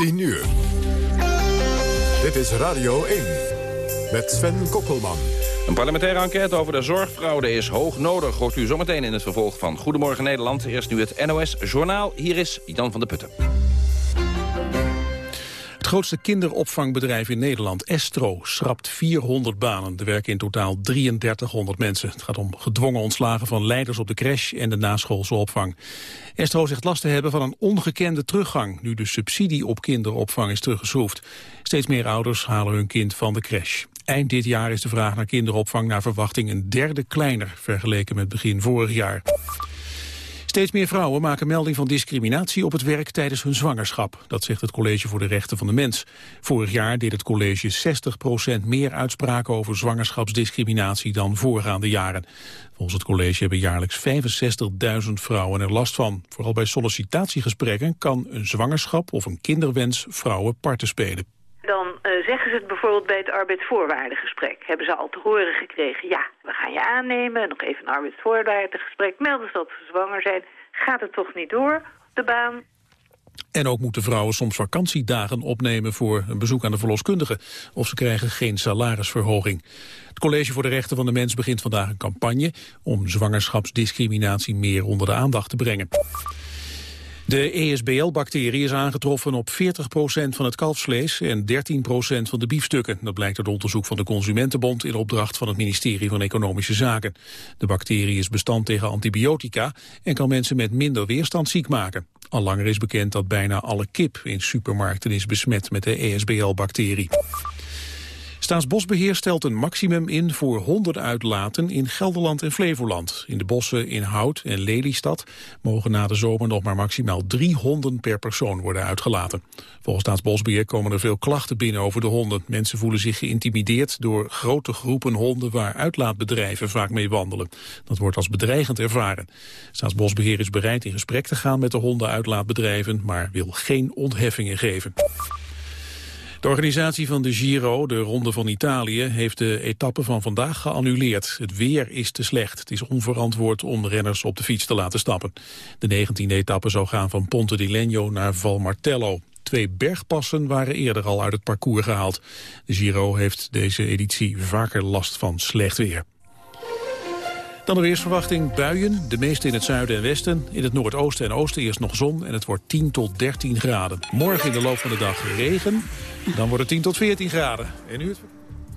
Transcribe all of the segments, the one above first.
10 uur. Dit is Radio 1 met Sven Kokkelman. Een parlementaire enquête over de zorgfraude is hoog nodig. Hoort u zometeen in het vervolg van Goedemorgen Nederland. Eerst nu het NOS Journaal. Hier is Jan van der Putten grootste kinderopvangbedrijf in Nederland, Estro, schrapt 400 banen. Er werken in totaal 3300 mensen. Het gaat om gedwongen ontslagen van leiders op de crash en de naschoolse opvang. Estro zegt last te hebben van een ongekende teruggang... nu de subsidie op kinderopvang is teruggeschroefd. Steeds meer ouders halen hun kind van de crash. Eind dit jaar is de vraag naar kinderopvang naar verwachting een derde kleiner... vergeleken met begin vorig jaar. Steeds meer vrouwen maken melding van discriminatie op het werk tijdens hun zwangerschap. Dat zegt het College voor de Rechten van de Mens. Vorig jaar deed het college 60% meer uitspraken over zwangerschapsdiscriminatie dan voorgaande jaren. Volgens het college hebben jaarlijks 65.000 vrouwen er last van. Vooral bij sollicitatiegesprekken kan een zwangerschap of een kinderwens vrouwen parten spelen dan uh, zeggen ze het bijvoorbeeld bij het arbeidsvoorwaardengesprek. Hebben ze al te horen gekregen, ja, we gaan je aannemen, nog even een arbeidsvoorwaardengesprek. Melden ze dat ze zwanger zijn, gaat het toch niet door de baan. En ook moeten vrouwen soms vakantiedagen opnemen voor een bezoek aan de verloskundige. Of ze krijgen geen salarisverhoging. Het College voor de Rechten van de Mens begint vandaag een campagne... om zwangerschapsdiscriminatie meer onder de aandacht te brengen. De ESBL-bacterie is aangetroffen op 40% van het kalfsvlees en 13% van de biefstukken. Dat blijkt uit onderzoek van de Consumentenbond in opdracht van het ministerie van Economische Zaken. De bacterie is bestand tegen antibiotica en kan mensen met minder weerstand ziek maken. Al langer is bekend dat bijna alle kip in supermarkten is besmet met de ESBL-bacterie. Staatsbosbeheer stelt een maximum in voor hondenuitlaten in Gelderland en Flevoland. In de bossen in Hout en Lelystad mogen na de zomer nog maar maximaal drie honden per persoon worden uitgelaten. Volgens Staatsbosbeheer komen er veel klachten binnen over de honden. Mensen voelen zich geïntimideerd door grote groepen honden waar uitlaatbedrijven vaak mee wandelen. Dat wordt als bedreigend ervaren. Staatsbosbeheer is bereid in gesprek te gaan met de hondenuitlaatbedrijven, maar wil geen ontheffingen geven. De organisatie van de Giro, de Ronde van Italië, heeft de etappe van vandaag geannuleerd. Het weer is te slecht. Het is onverantwoord om renners op de fiets te laten stappen. De 19e etappe zou gaan van Ponte di Legno naar Valmartello. Twee bergpassen waren eerder al uit het parcours gehaald. De Giro heeft deze editie vaker last van slecht weer. Dan de weersverwachting buien, de meeste in het zuiden en westen. In het noordoosten en oosten eerst nog zon en het wordt 10 tot 13 graden. Morgen in de loop van de dag regen, dan wordt het 10 tot 14 graden. En nu.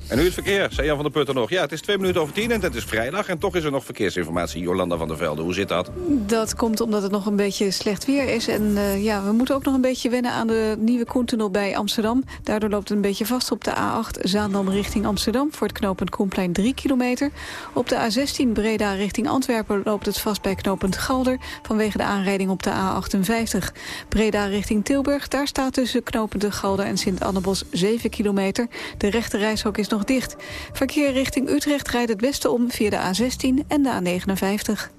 En nu het verkeer, zei Jan van der Putten nog. Ja, het is twee minuten over tien en het is vrijdag. En toch is er nog verkeersinformatie. Jolanda van der Velde, hoe zit dat? Dat komt omdat het nog een beetje slecht weer is. En uh, ja, we moeten ook nog een beetje wennen aan de nieuwe Koentunnel bij Amsterdam. Daardoor loopt het een beetje vast op de A8 Zaandam richting Amsterdam... voor het knooppunt Koenplein 3 kilometer. Op de A16 Breda richting Antwerpen loopt het vast bij knooppunt Galder... vanwege de aanrijding op de A58. Breda richting Tilburg, daar staat tussen knooppunt Galder en Sint-Annebos 7 kilometer. De rechte reishok is nog dicht. Verkeer richting Utrecht rijdt het beste om via de A16 en de A59.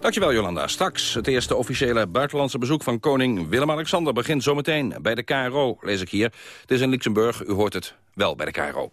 Dankjewel Jolanda. Straks het eerste officiële buitenlandse bezoek van koning Willem-Alexander... begint zometeen bij de KRO, lees ik hier. Het is in Luxemburg, u hoort het wel bij de KRO.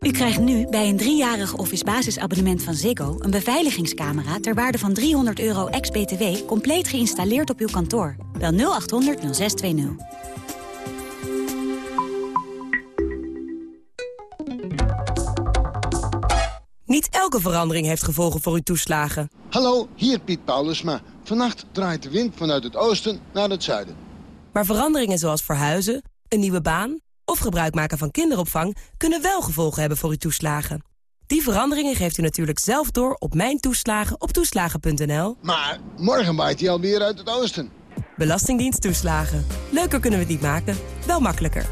u krijgt nu bij een driejarig office basisabonnement van Ziggo... een beveiligingscamera ter waarde van 300 euro ex-BTW... compleet geïnstalleerd op uw kantoor. Bel 0800 0620. Niet elke verandering heeft gevolgen voor uw toeslagen. Hallo, hier Piet Paulusma. Vannacht draait de wind vanuit het oosten naar het zuiden. Maar veranderingen zoals verhuizen, een nieuwe baan of gebruik maken van kinderopvang... kunnen wel gevolgen hebben voor uw toeslagen. Die veranderingen geeft u natuurlijk zelf door op Mijn Toeslagen op toeslagen.nl. Maar morgen waait hij alweer uit het oosten. Belastingdienst toeslagen. Leuker kunnen we het niet maken, wel makkelijker.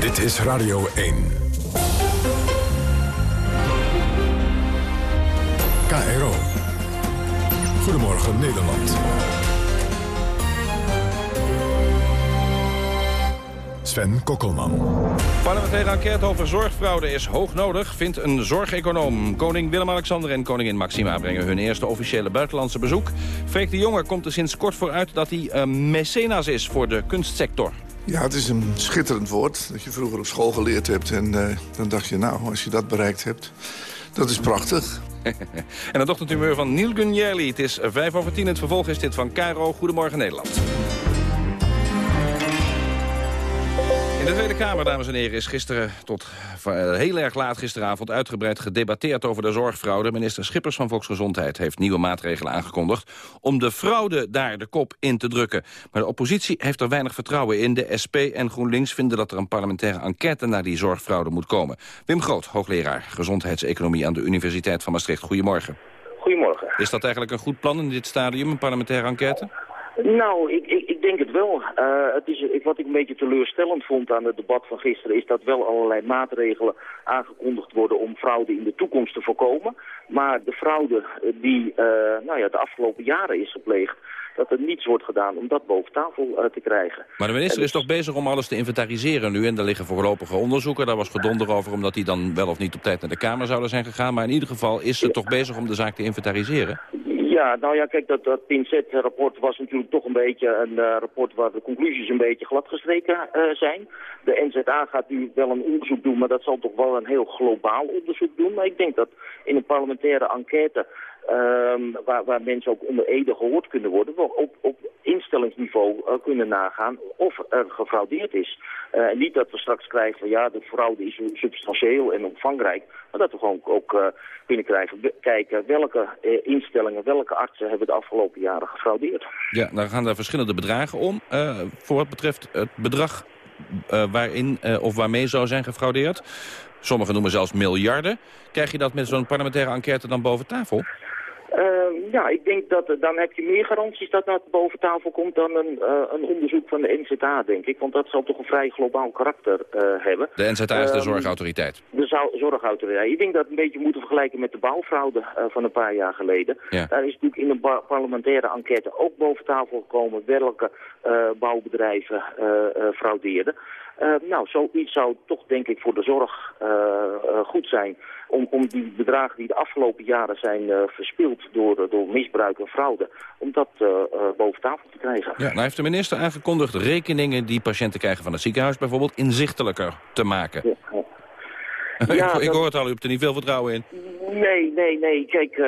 Dit is Radio 1. KRO. Goedemorgen Nederland. Sven Kokkelman. Parlementaire enquête over zorgfraude is hoog nodig, vindt een zorgeconoom. Koning Willem-Alexander en koningin Maxima brengen hun eerste officiële buitenlandse bezoek. Freek de Jonge komt er sinds kort vooruit dat hij een mecenas is voor de kunstsector. Ja, het is een schitterend woord dat je vroeger op school geleerd hebt. En uh, dan dacht je, nou, als je dat bereikt hebt, dat is prachtig. en het ochtendhumeur van Neil Gunjerli. Het is vijf over tien. Het vervolg is dit van Caro. Goedemorgen Nederland. De Tweede Kamer, dames en heren, is gisteren tot eh, heel erg laat gisteravond uitgebreid gedebatteerd over de zorgfraude. Minister Schippers van Volksgezondheid heeft nieuwe maatregelen aangekondigd om de fraude daar de kop in te drukken. Maar de oppositie heeft er weinig vertrouwen in. De SP en GroenLinks vinden dat er een parlementaire enquête naar die zorgfraude moet komen. Wim Groot, hoogleraar gezondheidseconomie aan de Universiteit van Maastricht. Goedemorgen. Goedemorgen. Is dat eigenlijk een goed plan in dit stadium, een parlementaire enquête? Nou, ik, ik, ik, denk het wel. Uh, het is, wat ik een beetje teleurstellend vond aan het debat van gisteren... is dat wel allerlei maatregelen aangekondigd worden om fraude in de toekomst te voorkomen. Maar de fraude die uh, nou ja, de afgelopen jaren is gepleegd dat er niets wordt gedaan om dat boven tafel uh, te krijgen. Maar de minister is toch bezig om alles te inventariseren nu... en er liggen voorlopige onderzoeken. Daar was gedonder over omdat die dan wel of niet op tijd naar de Kamer zouden zijn gegaan. Maar in ieder geval is ze toch bezig om de zaak te inventariseren? Ja, nou ja, kijk, dat, dat Pincet-rapport was natuurlijk toch een beetje een uh, rapport waar de conclusies een beetje gladgestreken uh, zijn. De NZA gaat nu wel een onderzoek doen, maar dat zal toch wel een heel globaal onderzoek doen. Maar ik denk dat in een parlementaire enquête Um, waar, waar, mensen ook onder ede gehoord kunnen worden, op, op instellingsniveau uh, kunnen nagaan of er gefraudeerd is. Uh, niet dat we straks krijgen van ja, de fraude is substantieel en omvangrijk, maar dat we gewoon ook uh, kunnen krijgen, kijken welke instellingen, welke artsen hebben de afgelopen jaren gefraudeerd. Ja, dan gaan er verschillende bedragen om. voor wat betreft het bedrag waarin of waarmee zou zijn gefraudeerd. Sommigen noemen zelfs miljarden. Krijg je dat met zo'n parlementaire enquête dan boven tafel? Uh, ja, ik denk dat dan heb je meer garanties dat dat boven tafel komt dan een, uh, een onderzoek van de NZA, denk ik. Want dat zal toch een vrij globaal karakter uh, hebben. De NZA is de ehm, zorgautoriteit? De zorgautoriteit. Ik denk dat we een beetje moeten vergelijken met de bouwfraude van een paar jaar geleden. Ja. Daar is natuurlijk in een parlementaire enquête ook boven tafel gekomen welke bouwbedrijven fraudeerden. Uh, nou, zoiets zou toch denk ik voor de zorg uh, uh, goed zijn om, om die bedragen die de afgelopen jaren zijn verspild door, door misbruik en fraude, om dat boven tafel te krijgen. Ja, nou heeft de minister aangekondigd rekeningen die patiënten krijgen van het ziekenhuis bijvoorbeeld inzichtelijker te maken. Ja. Ja, ik, ik hoor het al, u hebt er niet veel vertrouwen in. Nee, nee, nee. Kijk, uh,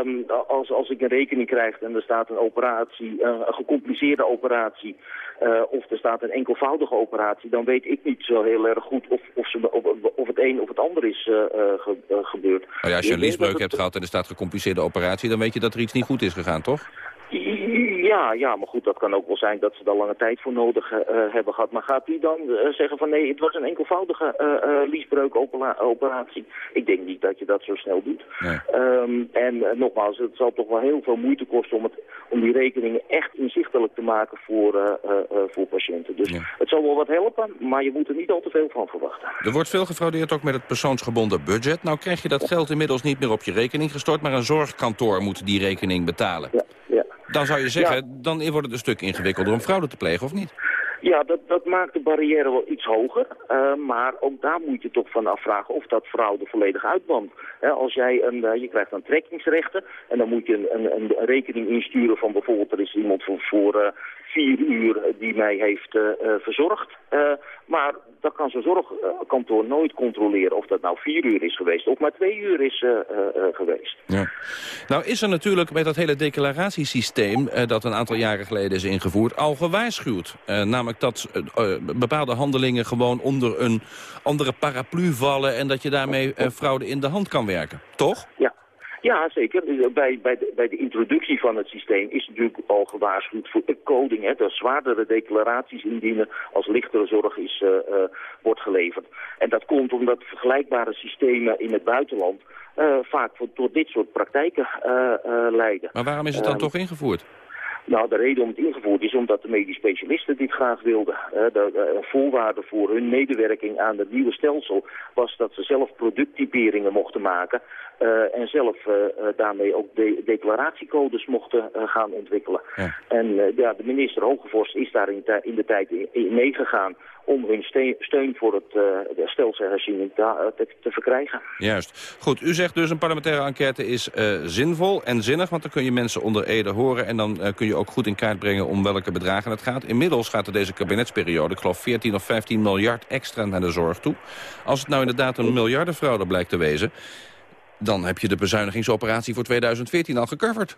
um, als, als ik een rekening krijg en er staat een operatie, uh, een gecompliceerde operatie, uh, of er staat een enkelvoudige operatie, dan weet ik niet zo heel erg goed of, of, ze, of, of het een of het ander is ge, gebeurd. Oh ja, als je een liesbreuk hebt gehad en er staat gecompliceerde operatie, dan weet je dat er iets niet goed is gegaan, toch? Ja, ja, maar goed, dat kan ook wel zijn dat ze daar lange tijd voor nodig uh, hebben gehad. Maar gaat u dan uh, zeggen van nee, het was een enkelvoudige uh, liesbreukoperatie? Ik denk niet dat je dat zo snel doet. Nee. Um, en nogmaals, het zal toch wel heel veel moeite kosten om, het, om die rekeningen echt inzichtelijk te maken voor, voor patiënten. Dus ja. het zal wel wat helpen, maar je moet er niet al te veel van verwachten. Er wordt veel gefraudeerd ook met het persoonsgebonden budget. Nou krijg je dat geld inmiddels niet meer op je rekening gestort, maar een zorgkantoor moet die rekening betalen. Ja, ja. Dan zou je zeggen, ja. dan wordt het een stuk ingewikkelder om fraude te plegen, of niet? Ja, dat, dat maakt de barrière wel iets hoger. Uh, maar ook daar moet je toch van afvragen of dat fraude volledig uitbandt. als jij een, uh, je krijgt dan trekkingsrechten en dan moet je een, een, een rekening insturen van bijvoorbeeld er is iemand voor, voor uh, vier uur die mij heeft verzorgd. Maar dat kan zo'n zorgkantoor nooit controleren of dat nou vier uur is geweest of maar twee uur is geweest. Ja. Nou is er natuurlijk met dat hele declaratiesysteem dat een aantal jaren geleden is ingevoerd al gewaarschuwd. namelijk dat bepaalde handelingen gewoon onder een andere paraplu vallen en dat je daarmee fraude in de hand kan werken. Toch? Ja. Ja, zeker. Bij, bij, de, bij de introductie van het systeem is natuurlijk al gewaarschuwd voor coding. Hè, dat zwaardere declaraties indienen als lichtere zorg is, uh, uh, wordt geleverd. En dat komt omdat vergelijkbare systemen in het buitenland uh, vaak voor, tot dit soort praktijken leiden. Maar waarom is het dan toch ingevoerd? Nou, de reden om het ingevoerd is omdat de medisch specialisten dit graag wilden. de, de, voorwaarde voor hun medewerking aan het nieuwe stelsel was dat ze zelf producttyperingen mochten maken. Uh, en zelf uh, daarmee ook de declaratiecodes mochten gaan ontwikkelen. Ja. En ja, de minister Hogevorst is daar in, in de tijd in meegegaan om hun steun voor het uh, stelselherziening te, te, te, verkrijgen. Juist. Goed, u zegt dus een parlementaire enquête is uh, zinvol en zinnig... want dan kun je mensen onder ede horen... en dan kun je ook goed in kaart brengen om welke bedragen het gaat. Inmiddels gaat er deze kabinetsperiode, ik geloof 14 of 15 miljard extra naar de zorg toe. Als het nou inderdaad een miljardenfraude blijkt te wezen... dan heb je de bezuinigingsoperatie voor 2014 al gecoverd.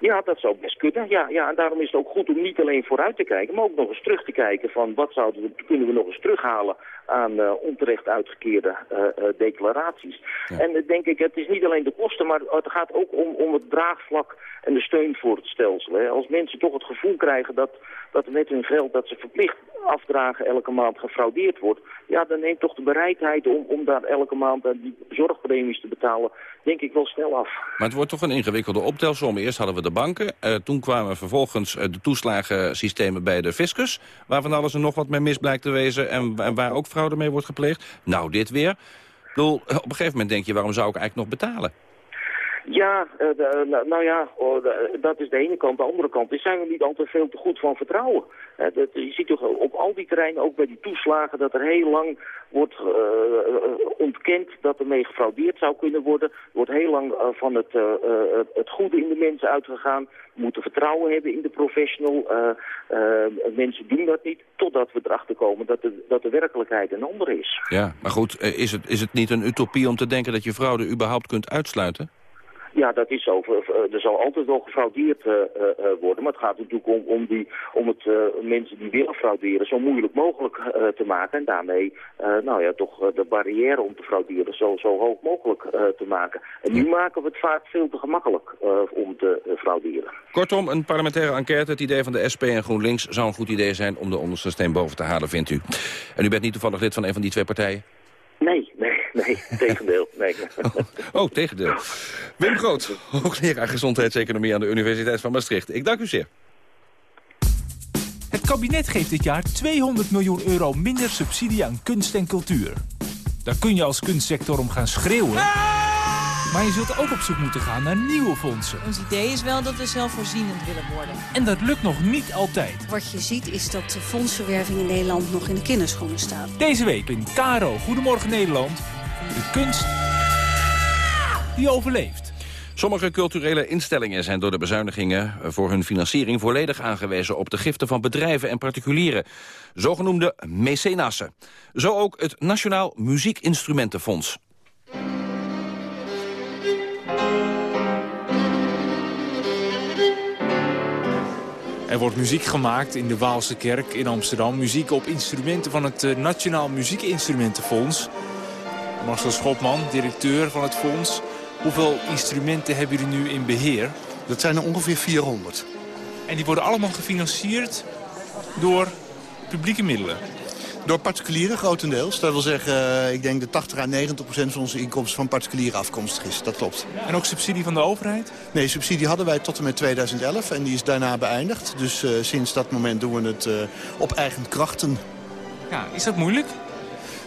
Ja, dat zou best kunnen. Ja, ja, en daarom is het ook goed om niet alleen vooruit te kijken, maar ook nog eens terug te kijken van wat zouden we, kunnen we nog eens terughalen aan uh, onterecht uitgekeerde uh, uh, declaraties. Ja. En denk ik, het is niet alleen de kosten, maar het gaat ook om, om het draagvlak en de steun voor het stelsel. Hè. Als mensen toch het gevoel krijgen dat, dat met hun geld dat ze verplicht afdragen elke maand gefraudeerd wordt, ja, dan neemt toch de bereidheid om, om daar elke maand die zorgpremies te betalen, denk ik wel snel af. Maar het wordt toch een ingewikkelde optelsom. Eerst hadden we de banken, uh, toen kwamen vervolgens uh, de toeslagensystemen bij de fiscus, waarvan alles er nog wat mee mis blijkt te wezen en, en waar ook fraude mee wordt gepleegd. Nou, dit weer. Ik bedoel, op een gegeven moment denk je, waarom zou ik eigenlijk nog betalen? Ja, uh, de, nou, nou, ja, oh, de, dat is de ene kant. De andere kant is zijn we niet altijd veel te goed van vertrouwen. Dat, je ziet toch op al die terreinen, ook bij die toeslagen, dat er heel lang wordt ontkend dat er mee gefraudeerd zou kunnen worden. Er wordt heel lang van het, het goede in de mensen uitgegaan. We moeten vertrouwen hebben in de professional. mensen doen dat niet, totdat we erachter komen dat de, dat de werkelijkheid een andere is. Ja, maar goed, is het, is het niet een utopie om te denken dat je fraude überhaupt kunt uitsluiten? Ja, dat is zo. Er zal altijd wel gefraudeerd uh, uh, worden. Maar het gaat natuurlijk om, om, die, om het uh, mensen die willen frauderen zo moeilijk mogelijk te maken. En daarmee nou ja, toch de barrière om te frauderen zo, zo hoog mogelijk te maken. En nu maken we het vaak veel te gemakkelijk om te frauderen. Kortom, een parlementaire enquête. Het idee van de SP en GroenLinks zou een goed idee zijn om de onderste steen boven te halen, vindt u. En u bent niet toevallig lid van een van die twee partijen? Nee, nee, nee, tegendeel. Nee. Oh, oh, tegendeel. Wim Groot, hoogleraar gezondheidseconomie aan de Universiteit van Maastricht. Ik dank u zeer. Het kabinet geeft dit jaar 200 miljoen euro minder subsidie aan kunst en cultuur. Daar kun je als kunstsector om gaan schreeuwen. Maar je zult ook op zoek moeten gaan naar nieuwe fondsen. Ons idee is wel dat we zelfvoorzienend willen worden. En dat lukt nog niet altijd. Wat je ziet is dat de fondsverwerving in Nederland nog in de kinderschoenen staat. Deze week in Caro Goedemorgen Nederland. De kunst die overleeft. Sommige culturele instellingen zijn door de bezuinigingen voor hun financiering volledig aangewezen op de giften van bedrijven en particulieren. Zogenoemde mecenassen. Zo ook het Nationaal Muziekinstrumentenfonds. Er wordt muziek gemaakt in de Waalse Kerk in Amsterdam. Muziek op instrumenten van het eh, Nationaal Muziekinstrumentenfonds. Marcel Schopman, directeur van het fonds. Hoeveel instrumenten hebben jullie nu in beheer? Dat zijn er ongeveer 400. En die worden allemaal gefinancierd door publieke middelen? Door particulieren grotendeels. Dat wil zeggen, eh, ik denk dat 80 à 90 procent van onze inkomsten van particulieren afkomstig is. Dat klopt. En ook subsidie van de overheid? Nee, subsidie hadden wij tot en met 2011 en die is daarna beëindigd. Dus uh, sinds dat moment doen we het uh, op eigen krachten. Ja, is dat moeilijk?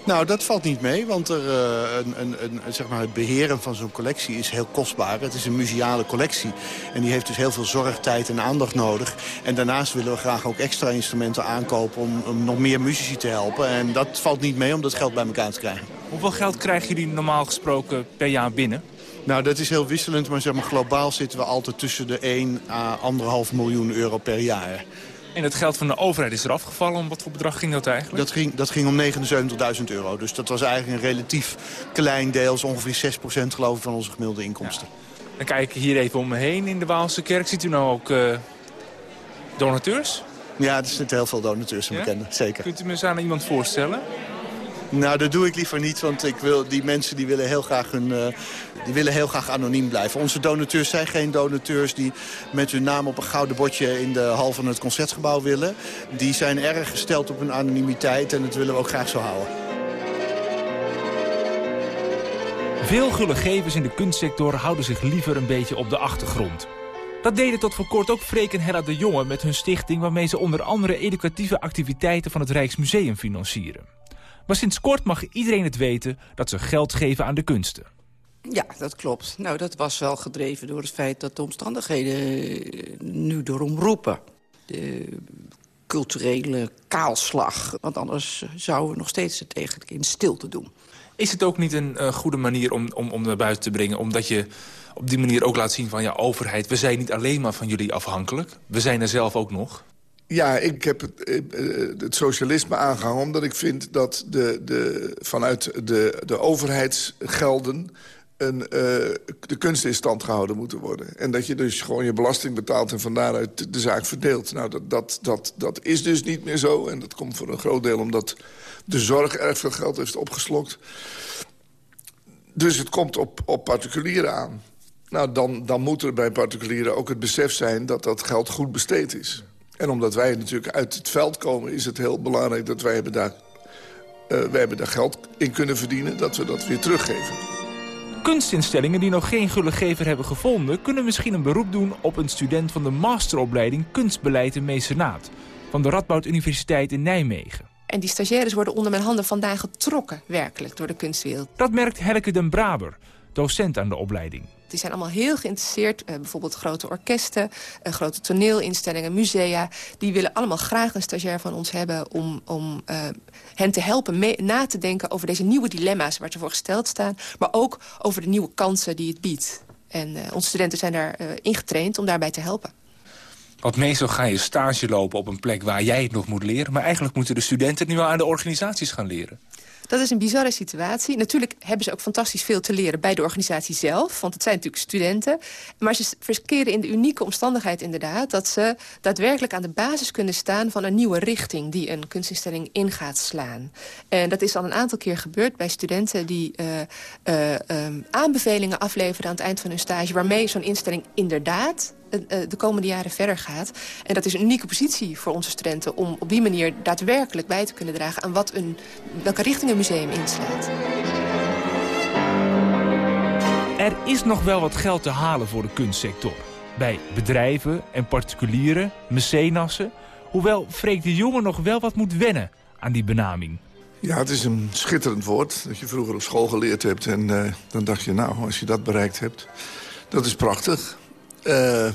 Nou, dat valt niet mee, want er, uh, een, een, een, zeg maar het beheren van zo'n collectie is heel kostbaar. Het is een museale collectie en die heeft dus heel veel zorg, tijd en aandacht nodig. En daarnaast willen we graag ook extra instrumenten aankopen om, om nog meer muzici te helpen. En dat valt niet mee om dat geld bij elkaar te krijgen. Hoeveel geld krijgen jullie normaal gesproken per jaar binnen? Nou, dat is heel wisselend, maar zeg maar globaal zitten we altijd tussen de 1 à 1,5 miljoen euro per jaar. En het geld van de overheid is er afgevallen. Om wat voor bedrag ging dat eigenlijk? Dat ging, dat ging om 79.000 euro. Dus dat was eigenlijk een relatief klein deel. Ongeveer 6% geloof ik van onze gemiddelde inkomsten. Ja. Dan kijk ik hier even om me heen in de Waalse kerk. Ziet u nou ook uh, donateurs? Ja, er zitten heel veel donateurs ja? bekenden. Zeker. Kunt u me eens aan iemand voorstellen? Nou, dat doe ik liever niet, want ik wil, die mensen die willen, heel graag hun, uh, die willen heel graag anoniem blijven. Onze donateurs zijn geen donateurs die met hun naam op een gouden bordje in de hal van het Concertgebouw willen. Die zijn erg gesteld op hun anonimiteit en dat willen we ook graag zo houden. Veel gulle gevers in de kunstsector houden zich liever een beetje op de achtergrond. Dat deden tot voor kort ook Freek en Hella de Jonge met hun stichting... waarmee ze onder andere educatieve activiteiten van het Rijksmuseum financieren. Maar sinds kort mag iedereen het weten dat ze geld geven aan de kunsten. Ja, dat klopt. Nou, dat was wel gedreven door het feit dat de omstandigheden nu erom roepen. De culturele kaalslag. Want anders zouden we nog steeds het eigenlijk in stilte doen. Is het ook niet een uh, goede manier om, om, om naar buiten te brengen? Omdat je op die manier ook laat zien van... ja, overheid, we zijn niet alleen maar van jullie afhankelijk. We zijn er zelf ook nog. Ja, ik heb het, eh, het socialisme aangehangen omdat ik vind dat de, de, vanuit de, de overheidsgelden een, uh, de kunst in stand gehouden moeten worden. En dat je dus gewoon je belasting betaalt en van daaruit de zaak verdeelt. Nou, dat, dat, dat, dat is dus niet meer zo. En dat komt voor een groot deel omdat de zorg erg veel geld heeft opgeslokt. Dus het komt op, op particulieren aan. Nou, dan, dan moet er bij particulieren ook het besef zijn dat dat geld goed besteed is. En omdat wij natuurlijk uit het veld komen... is het heel belangrijk dat wij hebben daar, uh, wij hebben daar geld in kunnen verdienen... dat we dat weer teruggeven. Kunstinstellingen die nog geen gullegever hebben gevonden... kunnen misschien een beroep doen op een student van de masteropleiding... Kunstbeleid en Mecenaat... van de Radboud Universiteit in Nijmegen. En die stagiaires worden onder mijn handen vandaan getrokken, werkelijk, door de kunstwereld. Dat merkt Helke den Braber, docent aan de opleiding. Die zijn allemaal heel geïnteresseerd. Uh, bijvoorbeeld grote orkesten, uh, grote toneelinstellingen, musea. Die willen allemaal graag een stagiair van ons hebben... om, om uh, hen te helpen mee, na te denken over deze nieuwe dilemma's... waar ze voor gesteld staan. Maar ook over de nieuwe kansen die het biedt. En onze studenten zijn daar ingetraind om daarbij te helpen. Want meestal ga je stage lopen op een plek waar jij het nog moet leren... maar eigenlijk moeten de studenten nu al aan de organisaties gaan leren. Dat is een bizarre situatie. Natuurlijk hebben ze ook fantastisch veel te leren bij de organisatie zelf. Want het zijn natuurlijk studenten. Maar ze verkeren in de unieke omstandigheid inderdaad... dat ze daadwerkelijk aan de basis kunnen staan van een nieuwe richting... die een kunstinstelling in gaat slaan. En dat is al een aantal keer gebeurd bij studenten... die uh, uh, um, aanbevelingen afleveren aan het eind van hun stage... waarmee zo'n instelling inderdaad de komende jaren verder gaat. En dat is een unieke positie voor onze studenten... om op die manier daadwerkelijk bij te kunnen dragen... aan wat een, welke richting een museum inslaat. Er is nog wel wat geld te halen voor de kunstsector. Bij bedrijven en particulieren, mecenassen... hoewel Freek de Jonge nog wel wat moet wennen aan die benaming. Ja, het is een schitterend woord dat je vroeger op school geleerd hebt. En uh, dan dacht je, nou, als je dat bereikt hebt, dat is prachtig. Uh,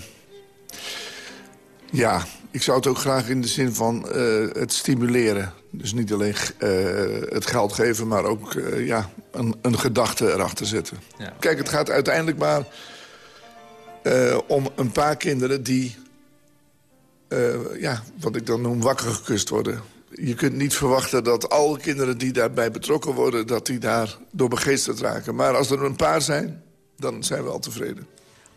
ja, ik zou het ook graag in de zin van uh, het stimuleren. Dus niet alleen uh, het geld geven, maar ook ja, een, een, gedachte erachter zetten. Ja. Kijk, het gaat uiteindelijk maar om een paar kinderen die... ja, wat ik dan noem wakker gekust worden. Je kunt niet verwachten dat alle kinderen die daarbij betrokken worden... dat die daar door begeesterd raken. Maar als er een paar zijn, dan zijn we al tevreden.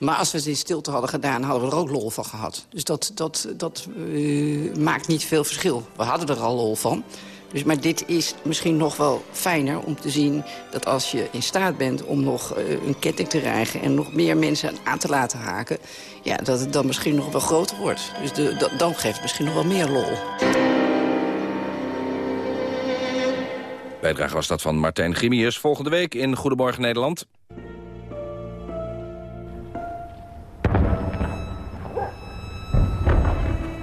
Maar als we het in stilte hadden gedaan, hadden we er ook lol van gehad. Dus dat, dat, dat uh, maakt niet veel verschil. We hadden er al lol van. Dus, maar dit is misschien nog wel fijner om te zien dat als je in staat bent om nog uh, een ketting te rijgen... en nog meer mensen aan te laten haken, ja, dat het dan misschien nog wel groter wordt. Dus de, de, dan geeft het misschien nog wel meer lol. Bijdrage was dat van Martijn Grimius. Volgende week in Goedemorgen Nederland.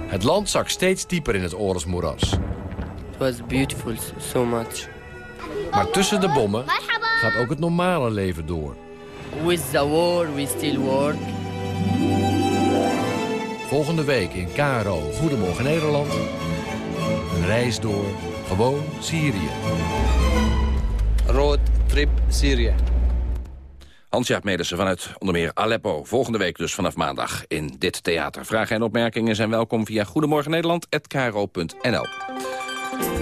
Het land zak steeds dieper in het oorlogsmoeras. It was beautiful, so much. Maar tussen de bommen gaat ook het normale leven door. With the war, we still work. Volgende week in KRO Goedemorgen Nederland. Een reis door gewoon Syrië. Road trip Syrië. Hans-Jaap Medersen vanuit onder meer Aleppo. Volgende week dus vanaf maandag in dit theater. Vragen en opmerkingen zijn welkom via goedemorgennederland.nl.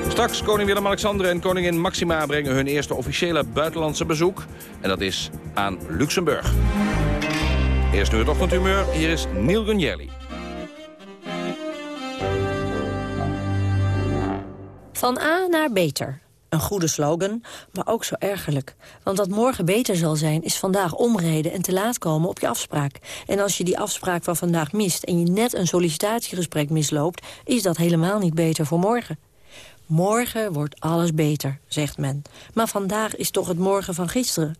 Straks koning Willem-Alexander en koningin Maxima brengen hun eerste officiële buitenlandse bezoek. En dat is aan Luxemburg. Eerst nu het ochtendhumeur, hier is Neil Gunjelli. Van A naar beter. Een goede slogan, maar ook zo ergerlijk. Want dat morgen beter zal zijn, is vandaag omreden en te laat komen op je afspraak. En als je die afspraak van vandaag mist en je net een sollicitatiegesprek misloopt... is dat helemaal niet beter voor morgen. Morgen wordt alles beter, zegt men. Maar vandaag is toch het morgen van gisteren.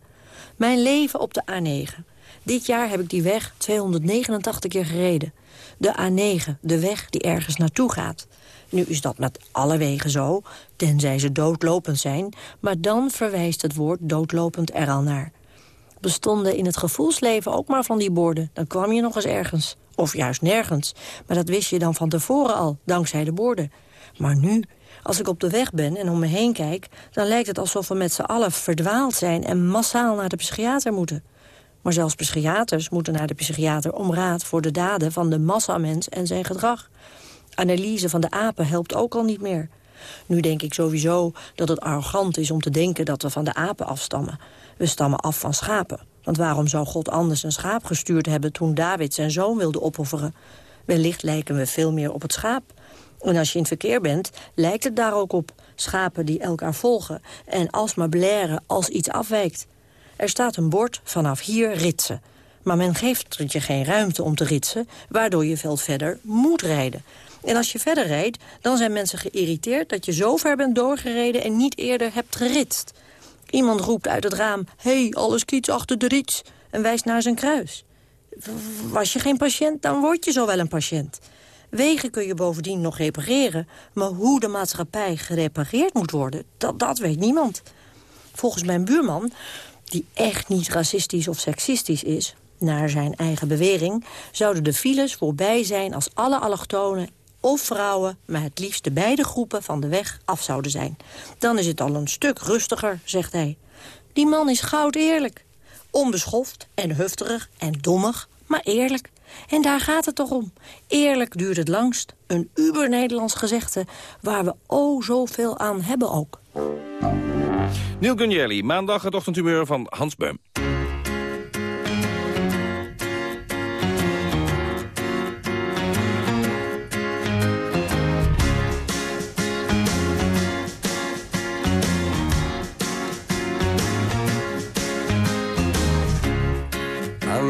Mijn leven op de A9. Dit jaar heb ik die weg 289 keer gereden. De A9, de weg die ergens naartoe gaat. Nu is dat met alle wegen zo, tenzij ze doodlopend zijn... maar dan verwijst het woord doodlopend er al naar. Bestonden in het gevoelsleven ook maar van die borden... dan kwam je nog eens ergens. Of juist nergens. Maar dat wist je dan van tevoren al, dankzij de borden. Maar nu, als ik op de weg ben en om me heen kijk... dan lijkt het alsof we met z'n allen verdwaald zijn... en massaal naar de psychiater moeten. Maar zelfs psychiaters moeten naar de psychiater om raad voor de daden van de massamens en zijn gedrag. Analyse van de apen helpt ook al niet meer. Nu denk ik sowieso dat het arrogant is om te denken dat we van de apen afstammen. We stammen af van schapen. Want waarom zou God anders een schaap gestuurd hebben toen David zijn zoon wilde opofferen? Wellicht lijken we veel meer op het schaap. En als je in het verkeer bent, lijkt het daar ook op. Schapen die elkaar volgen en alsmaar blaren als iets afwijkt. Er staat een bord vanaf hier ritsen. Maar men geeft je geen ruimte om te ritsen, waardoor je veel verder moet rijden. En als je verder rijdt, dan zijn mensen geïrriteerd... dat je zo ver bent doorgereden en niet eerder hebt geritst. Iemand roept uit het raam, hey, alles kiets achter de rits... en wijst naar zijn kruis. Was je geen patiënt, dan word je zo wel een patiënt. Wegen kun je bovendien nog repareren... maar hoe de maatschappij gerepareerd moet worden, dat, dat weet niemand. Volgens mijn buurman die echt niet racistisch of seksistisch is... naar zijn eigen bewering, zouden de files voorbij zijn... als alle allochtonen of vrouwen, maar het liefst de beide groepen van de weg af zouden zijn. Dan is het al een stuk rustiger, zegt hij. Die man is goud eerlijk. Onbeschoft en hufterig en dommig, maar eerlijk. En daar gaat het toch om. Eerlijk duurt het langst. Een uber-Nederlands gezegde waar we oh zoveel aan hebben ook. Neil Gunjelli, maandag het ochtendhumeur van Hans Beum.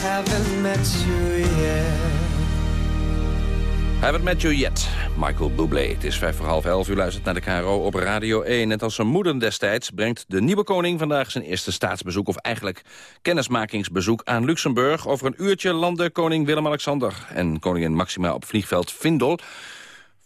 Haven't met you yet. Haven't met you yet. Michael Bublé. Het is vijf voor half elf. U luistert naar de KRO op Radio 1. Net als zijn moeder destijds brengt de nieuwe koning vandaag zijn eerste staatsbezoek... of eigenlijk kennismakingsbezoek aan Luxemburg. Over een uurtje landde koning Willem-Alexander en koningin Maxima op vliegveld Vindel.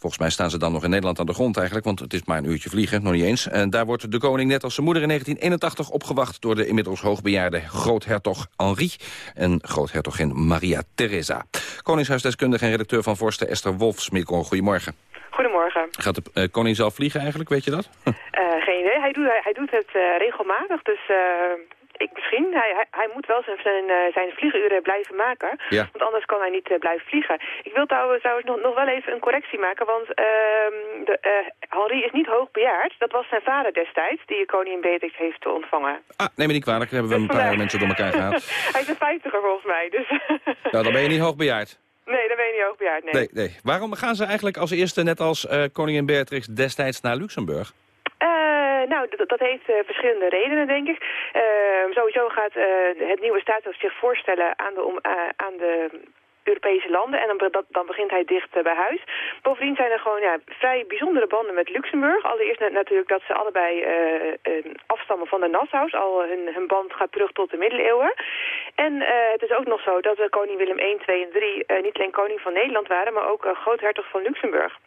Volgens mij staan ze dan nog in Nederland aan de grond eigenlijk... want het is maar een uurtje vliegen, nog niet eens. En daar wordt de koning net als zijn moeder in 1981 opgewacht... door de inmiddels hoogbejaarde groothertog Henri en groothertogin Maria Theresa. Koningshuisdeskundige en redacteur van Vorsten Esther Wolfsmikkel. Goedemorgen. Goedemorgen. Gaat de eh, koning zelf vliegen eigenlijk, weet je dat? Eh, geen idee. Hij doet, hij, hij doet het eh, regelmatig, dus ik misschien. Hij, hij, hij moet wel zijn, zijn, eh, zijn vlieguren blijven maken, Ja. want anders kan hij niet eh, blijven vliegen. Ik wil trouwens, trouwens nog, nog wel even een correctie maken, want ehm, de, eh, Henri is niet hoogbejaard. Dat was zijn vader destijds, die koningin Beatrix heeft ontvangen. Ah, neem me niet kwalijk, daar hebben we een paar mensen door elkaar gehaald. hij is een vijftiger volgens mij, dus... Nou, dan ben je niet hoogbejaard. nee, dan ben je niet hoogbejaard, nee. Nee, nee. Waarom gaan ze eigenlijk als eerste, net als koningin Beatrix destijds naar Luxemburg? Eh, nou, dat, heeft eh, verschillende redenen, denk ik. Eh, sowieso gaat eh, het nieuwe staatshoofd zich voorstellen aan de, aan de Europese landen. En dan, dan begint hij dicht bij huis. Bovendien zijn er gewoon ja, vrij bijzondere banden met Luxemburg. Allereerst na- natuurlijk dat ze allebei afstammen van de Nassau's. Al hun, hun band gaat terug tot de middeleeuwen. En het is ook nog zo dat koning Willem 1, 2 en 3 eh, niet alleen koning van Nederland waren... maar ook groothertog van Luxemburg.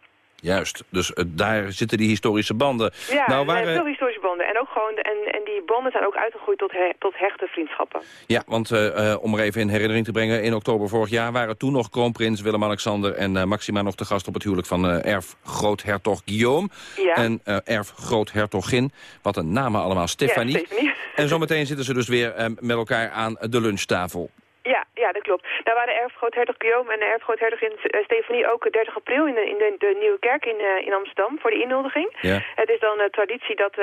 Juist, dus eh, daar zitten die historische banden. Ja, nou, er waren... zijn veel historische banden. En, ook gewoon, en, en die banden zijn ook uitgegroeid tot, he- tot hechte vriendschappen. Ja, want eh, eh, om er even in herinnering te brengen... in oktober vorig jaar waren toen nog kroonprins Willem-Alexander... en eh, Maxima nog te gast op het huwelijk van eh, erf groothertog Guillaume... Ja. en eh, erf groothertogin. Wat een namen allemaal, Stefanie. Ja, Stefanie. En zometeen zitten ze dus weer met elkaar aan de lunchtafel. Ja, dat klopt. Daar waren erfgroothertog Guillaume en de erfgroothertogin eh, Stefanie ook 30 april in de, in de, de Nieuwe Kerk in, eh, in Amsterdam voor de inhuldiging. Ja. Het is dan uh, traditie dat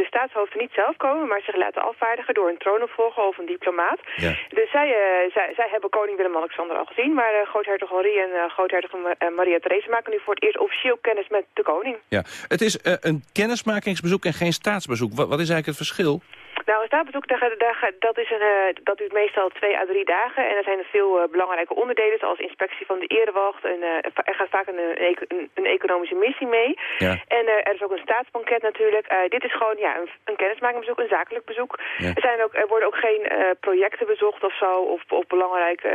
de staatshoofden niet zelf komen, maar zich laten afvaardigen door een troonopvolger of een diplomaat. Ja. Dus zij, zij, zij hebben koning Willem-Alexander al gezien, maar groothertog Henri en groothertog Maria Theresa maken nu voor het eerst officieel kennis met de koning. Ja, het is een kennismakingsbezoek en geen staatsbezoek. Wat, wat is eigenlijk het verschil? Nou, een staatsbezoek, daar, daar, dat, is een, uh, dat duurt meestal twee à drie dagen. En er zijn er veel uh, belangrijke onderdelen, zoals inspectie van de erewacht. En, uh, er gaat vaak een, een, een, economische missie mee. Ja. En er is ook een staatsbanket natuurlijk. dit is gewoon ja, een, een kennismakingsbezoek, een zakelijk bezoek. Ja. Er, zijn ook, er worden ook geen projecten bezocht of zo, of, of belangrijke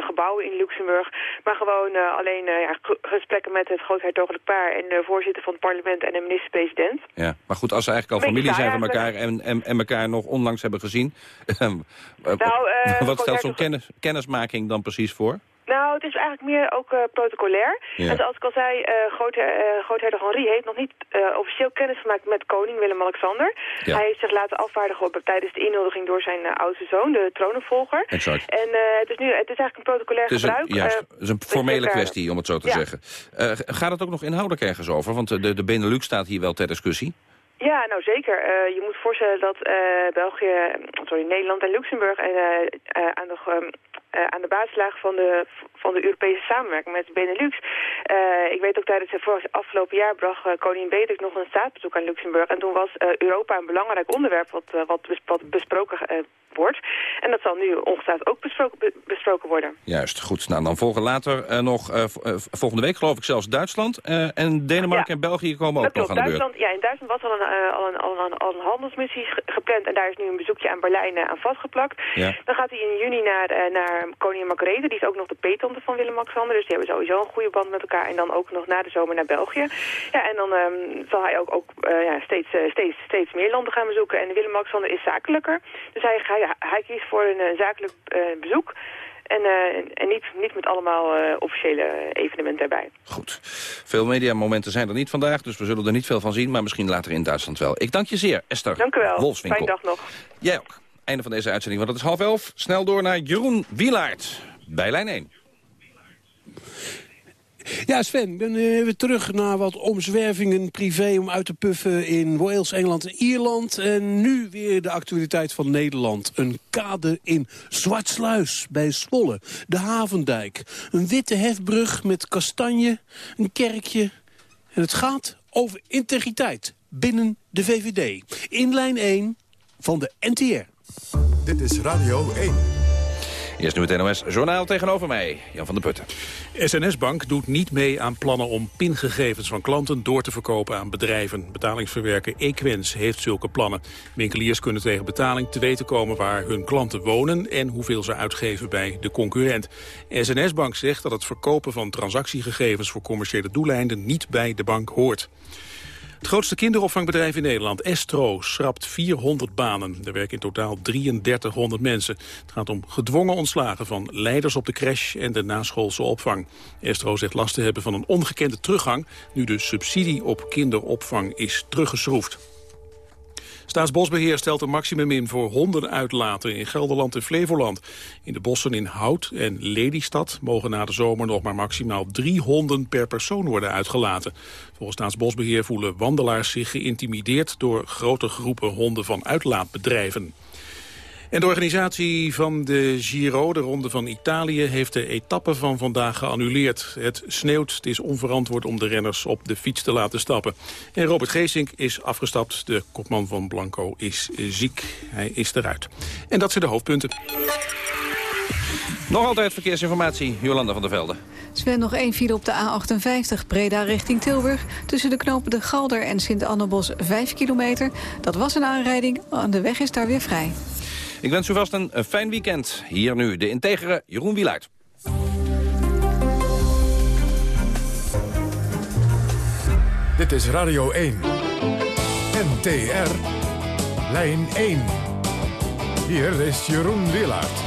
gebouwen in Luxemburg. Maar gewoon alleen ja, gesprekken met het groothertogelijk paar en de voorzitter van het parlement en de minister-president. Ja, maar goed, als ze eigenlijk al familie zijn van elkaar en, en, en elkaar nog onlangs hebben gezien. nou, uh, wat stelt zo'n kennis, kennismaking dan precies voor? Nou, het is eigenlijk meer ook uh, protocolair. Ja. En zoals ik al zei, uh, groother, uh, groothertog Henri heeft nog niet officieel kennis gemaakt met koning Willem-Alexander. Ja. Hij heeft zich laten afvaardigen op, tijdens de inhuldiging door zijn oudste zoon, de troonopvolger. Exact. En het, is nu, het is eigenlijk een protocolair het is gebruik. Een, juist, het is een formele kwestie, om het zo te ja. zeggen. gaat het ook nog inhoudelijk ergens over? Want de, de Benelux staat hier wel ter discussie. Ja, nou zeker. Uh, je moet voorstellen dat uh, België, sorry, Nederland en Luxemburg uh, aan, de, aan de basis lagen van de, van de Europese samenwerking met Benelux. ik weet ook tijdens het afgelopen jaar bracht koningin Beatrix nog een staatsbezoek aan Luxemburg. En toen was Europa een belangrijk onderwerp wat, wat, wat besproken wordt. En dat zal nu ongetwijfeld ook besproken, be, besproken worden. Juist, goed. Nou, dan volgen later nog, volgende week geloof ik zelfs Duitsland. en Denemarken ja. en België komen ook nog aan de beurt. Ja, in Duitsland was al een al, een, al, een, al een handelsmissie gepland en daar is nu een bezoekje aan Berlijn aan vastgeplakt. Ja. Dan gaat hij in juni naar, naar koningin Margarethe, die is ook nog de van Willem-Alexander. Dus die hebben sowieso een goede band met elkaar. En dan ook nog na de zomer naar België. Ja, en dan ehm, zal hij ook, ook eh, ja, steeds, eh, steeds, steeds meer landen gaan bezoeken. En Willem-Alexander is zakelijker. Dus hij, hij, hij kiest voor een eh, zakelijk bezoek. En, en niet, niet met allemaal officiële evenementen erbij. Goed. Veel mediamomenten zijn er niet vandaag, dus we zullen er niet veel van zien. Maar misschien later in Duitsland wel. Ik dank je zeer, Esther Dank u wel. Wolfswinkel. Fijne dag nog. Jij ook. Einde van deze uitzending, want het is half elf. Snel door naar Jeroen Wielaert bij lijn 1. Ja, Sven, ben eh, weer terug naar wat omzwervingen privé om uit te puffen in Wales, Engeland en Ierland. En nu weer de actualiteit van Nederland. Een kade in Zwartsluis bij Zwolle, de Havendijk. Een witte hefbrug met kastanje, een kerkje. En het gaat over integriteit binnen de VVD. In lijn 1 van de NTR. Dit is Radio 1. Eerst nu het NOS Journaal tegenover mij, Jan van der Putten. SNS-Bank doet niet mee aan plannen om pingegevens van klanten door te verkopen aan bedrijven. Betalingsverwerker Equens heeft zulke plannen. Winkeliers kunnen tegen betaling te weten komen waar hun klanten wonen en hoeveel ze uitgeven bij de concurrent. SNS-Bank zegt dat het verkopen van transactiegegevens voor commerciële doeleinden niet bij de bank hoort. Het grootste kinderopvangbedrijf in Nederland, Estro, schrapt 400 banen. Er werken in totaal 3300 mensen. Het gaat om gedwongen ontslagen van leiders op de crash en de naschoolse opvang. Estro zegt last te hebben van een ongekende teruggang... nu de subsidie op kinderopvang is teruggeschroefd. Staatsbosbeheer stelt een maximum in voor hondenuitlaten in Gelderland en Flevoland. In de bossen in Hout en Lelystad mogen na de zomer nog maar maximaal drie honden per persoon worden uitgelaten. Volgens Staatsbosbeheer voelen wandelaars zich geïntimideerd door grote groepen honden van uitlaatbedrijven. En de organisatie van de Giro, de Ronde van Italië, heeft de etappe van vandaag geannuleerd. Het sneeuwt, het is onverantwoord om de renners op de fiets te laten stappen. En Robert Geesink is afgestapt, de kopman van Blanco is ziek. Hij is eruit. En dat zijn de hoofdpunten. Nog altijd verkeersinformatie, Jolanda van der Velde. Sven, nog één file op de A58, Breda richting Tilburg. Tussen de knopen de Galder en Sint-Annebos 5 kilometer. Dat was een aanrijding, de weg is daar weer vrij. Ik wens u vast een, een fijn weekend. Hier nu de integere Jeroen Wieluid. Dit is Radio 1. NTR. Lijn 1. Hier is Jeroen Wielaert.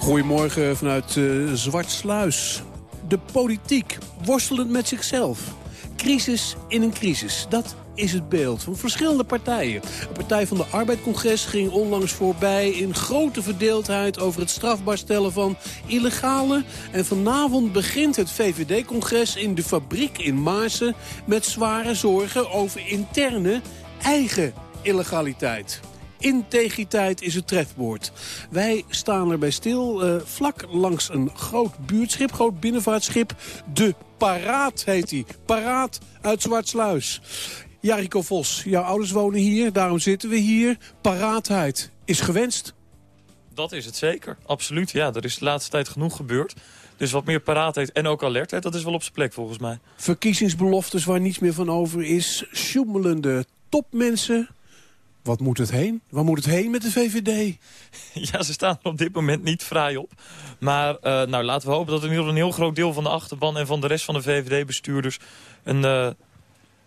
Goedemorgen vanuit uh, Zwartsluis. De politiek, worstelend met zichzelf. Crisis in een crisis, dat is het beeld van verschillende partijen. De Partij van de Arbeidcongres ging onlangs voorbij in grote verdeeldheid over het strafbaar stellen van illegale. En vanavond begint het VVD-congres in de fabriek in Maarsen met zware zorgen over interne eigen illegaliteit. Integriteit is het trefwoord. Wij staan erbij stil, uh, vlak langs een groot buurtschip, groot binnenvaartschip. De Paraat heet hij. Paraat uit Zwartsluis. Jariko Vos, jouw ouders wonen hier, daarom zitten we hier. Paraatheid is gewenst. Dat is het zeker, absoluut. Ja, er is de laatste tijd genoeg gebeurd. Dus wat meer paraatheid en ook alertheid, dat is wel op zijn plek volgens mij. Verkiezingsbeloftes waar niets meer van over is. Sjoemelende topmensen. Wat moet het heen? Waar moet het heen met de VVD? Ja, ze staan er op dit moment niet vrij op. Maar uh, nou, laten we hopen dat in ieder geval een heel groot deel van de achterban... en van de rest van de VVD-bestuurders een... Uh,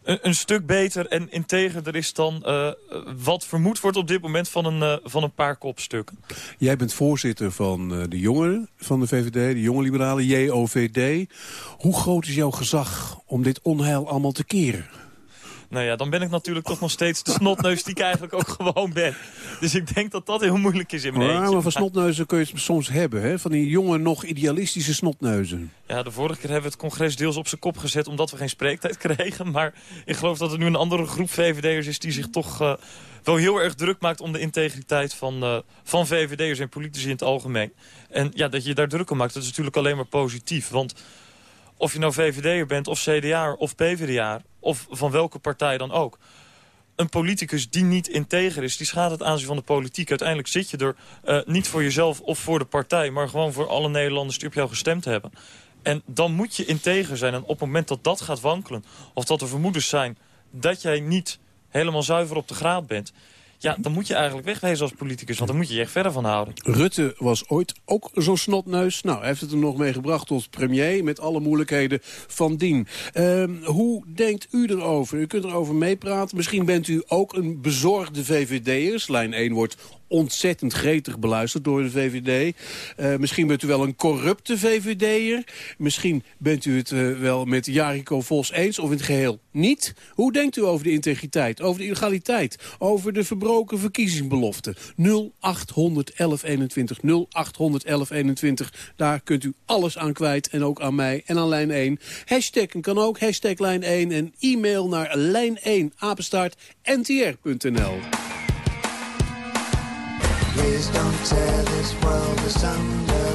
een, stuk beter en integerder is dan uh, wat vermoed wordt op dit moment van een, uh, van een paar kopstukken. Jij bent voorzitter van uh, de jongeren van de VVD, de jonge liberalen, JOVD. Hoe groot is jouw gezag om dit onheil allemaal te keren? Nou ja, dan ben ik natuurlijk toch nog steeds de snotneus die ik eigenlijk ook gewoon ben. Dus ik denk dat dat heel moeilijk is in mijn Ja, maar van snotneuzen kun je het soms hebben, hè? Van die jonge, nog idealistische snotneuzen. Ja, de vorige keer hebben we het congres deels op zijn kop gezet... omdat we geen spreektijd kregen. Maar ik geloof dat er nu een andere groep VVD'ers is... die zich toch uh, wel heel erg druk maakt om de integriteit van, uh, van VVD'ers en politici in het algemeen. En ja, dat je daar druk om maakt, dat is natuurlijk alleen maar positief. Want of je nou VVD'er bent, of CDA of PvdA, of van welke partij dan ook. Een politicus die niet integer is, die schaadt het aanzien van de politiek. Uiteindelijk zit je er uh, niet voor jezelf of voor de partij... maar gewoon voor alle Nederlanders die op jou gestemd hebben. En dan moet je integer zijn. En op het moment dat dat gaat wankelen... of dat er vermoedens zijn dat jij niet helemaal zuiver op de graad bent... Ja, dan moet je eigenlijk wegwezen als politicus, want dan moet je je echt verder van houden. Rutte was ooit ook zo'n snotneus. Nou, hij heeft het er nog mee gebracht tot premier... met alle moeilijkheden van dien. Ehm, hoe denkt u erover? U kunt erover meepraten. Misschien bent u ook een bezorgde VVD'ers. Lijn 1 wordt ontzettend gretig beluisterd door de VVD. Uh, misschien bent u wel een corrupte VVD'er. Misschien bent u het uh, wel met Jariko Vos eens of in het geheel niet. Hoe denkt u over de integriteit, over de illegaliteit, over de verbroken verkiezingsbeloften? 0800 1121, 0800 1121. Daar kunt u alles aan kwijt en ook aan mij en aan lijn 1. Hashtaggen kan ook, hashtag lijn 1 en e-mail naar lijn1 apenstaart ntr.nl. Please don't tear this world asunder.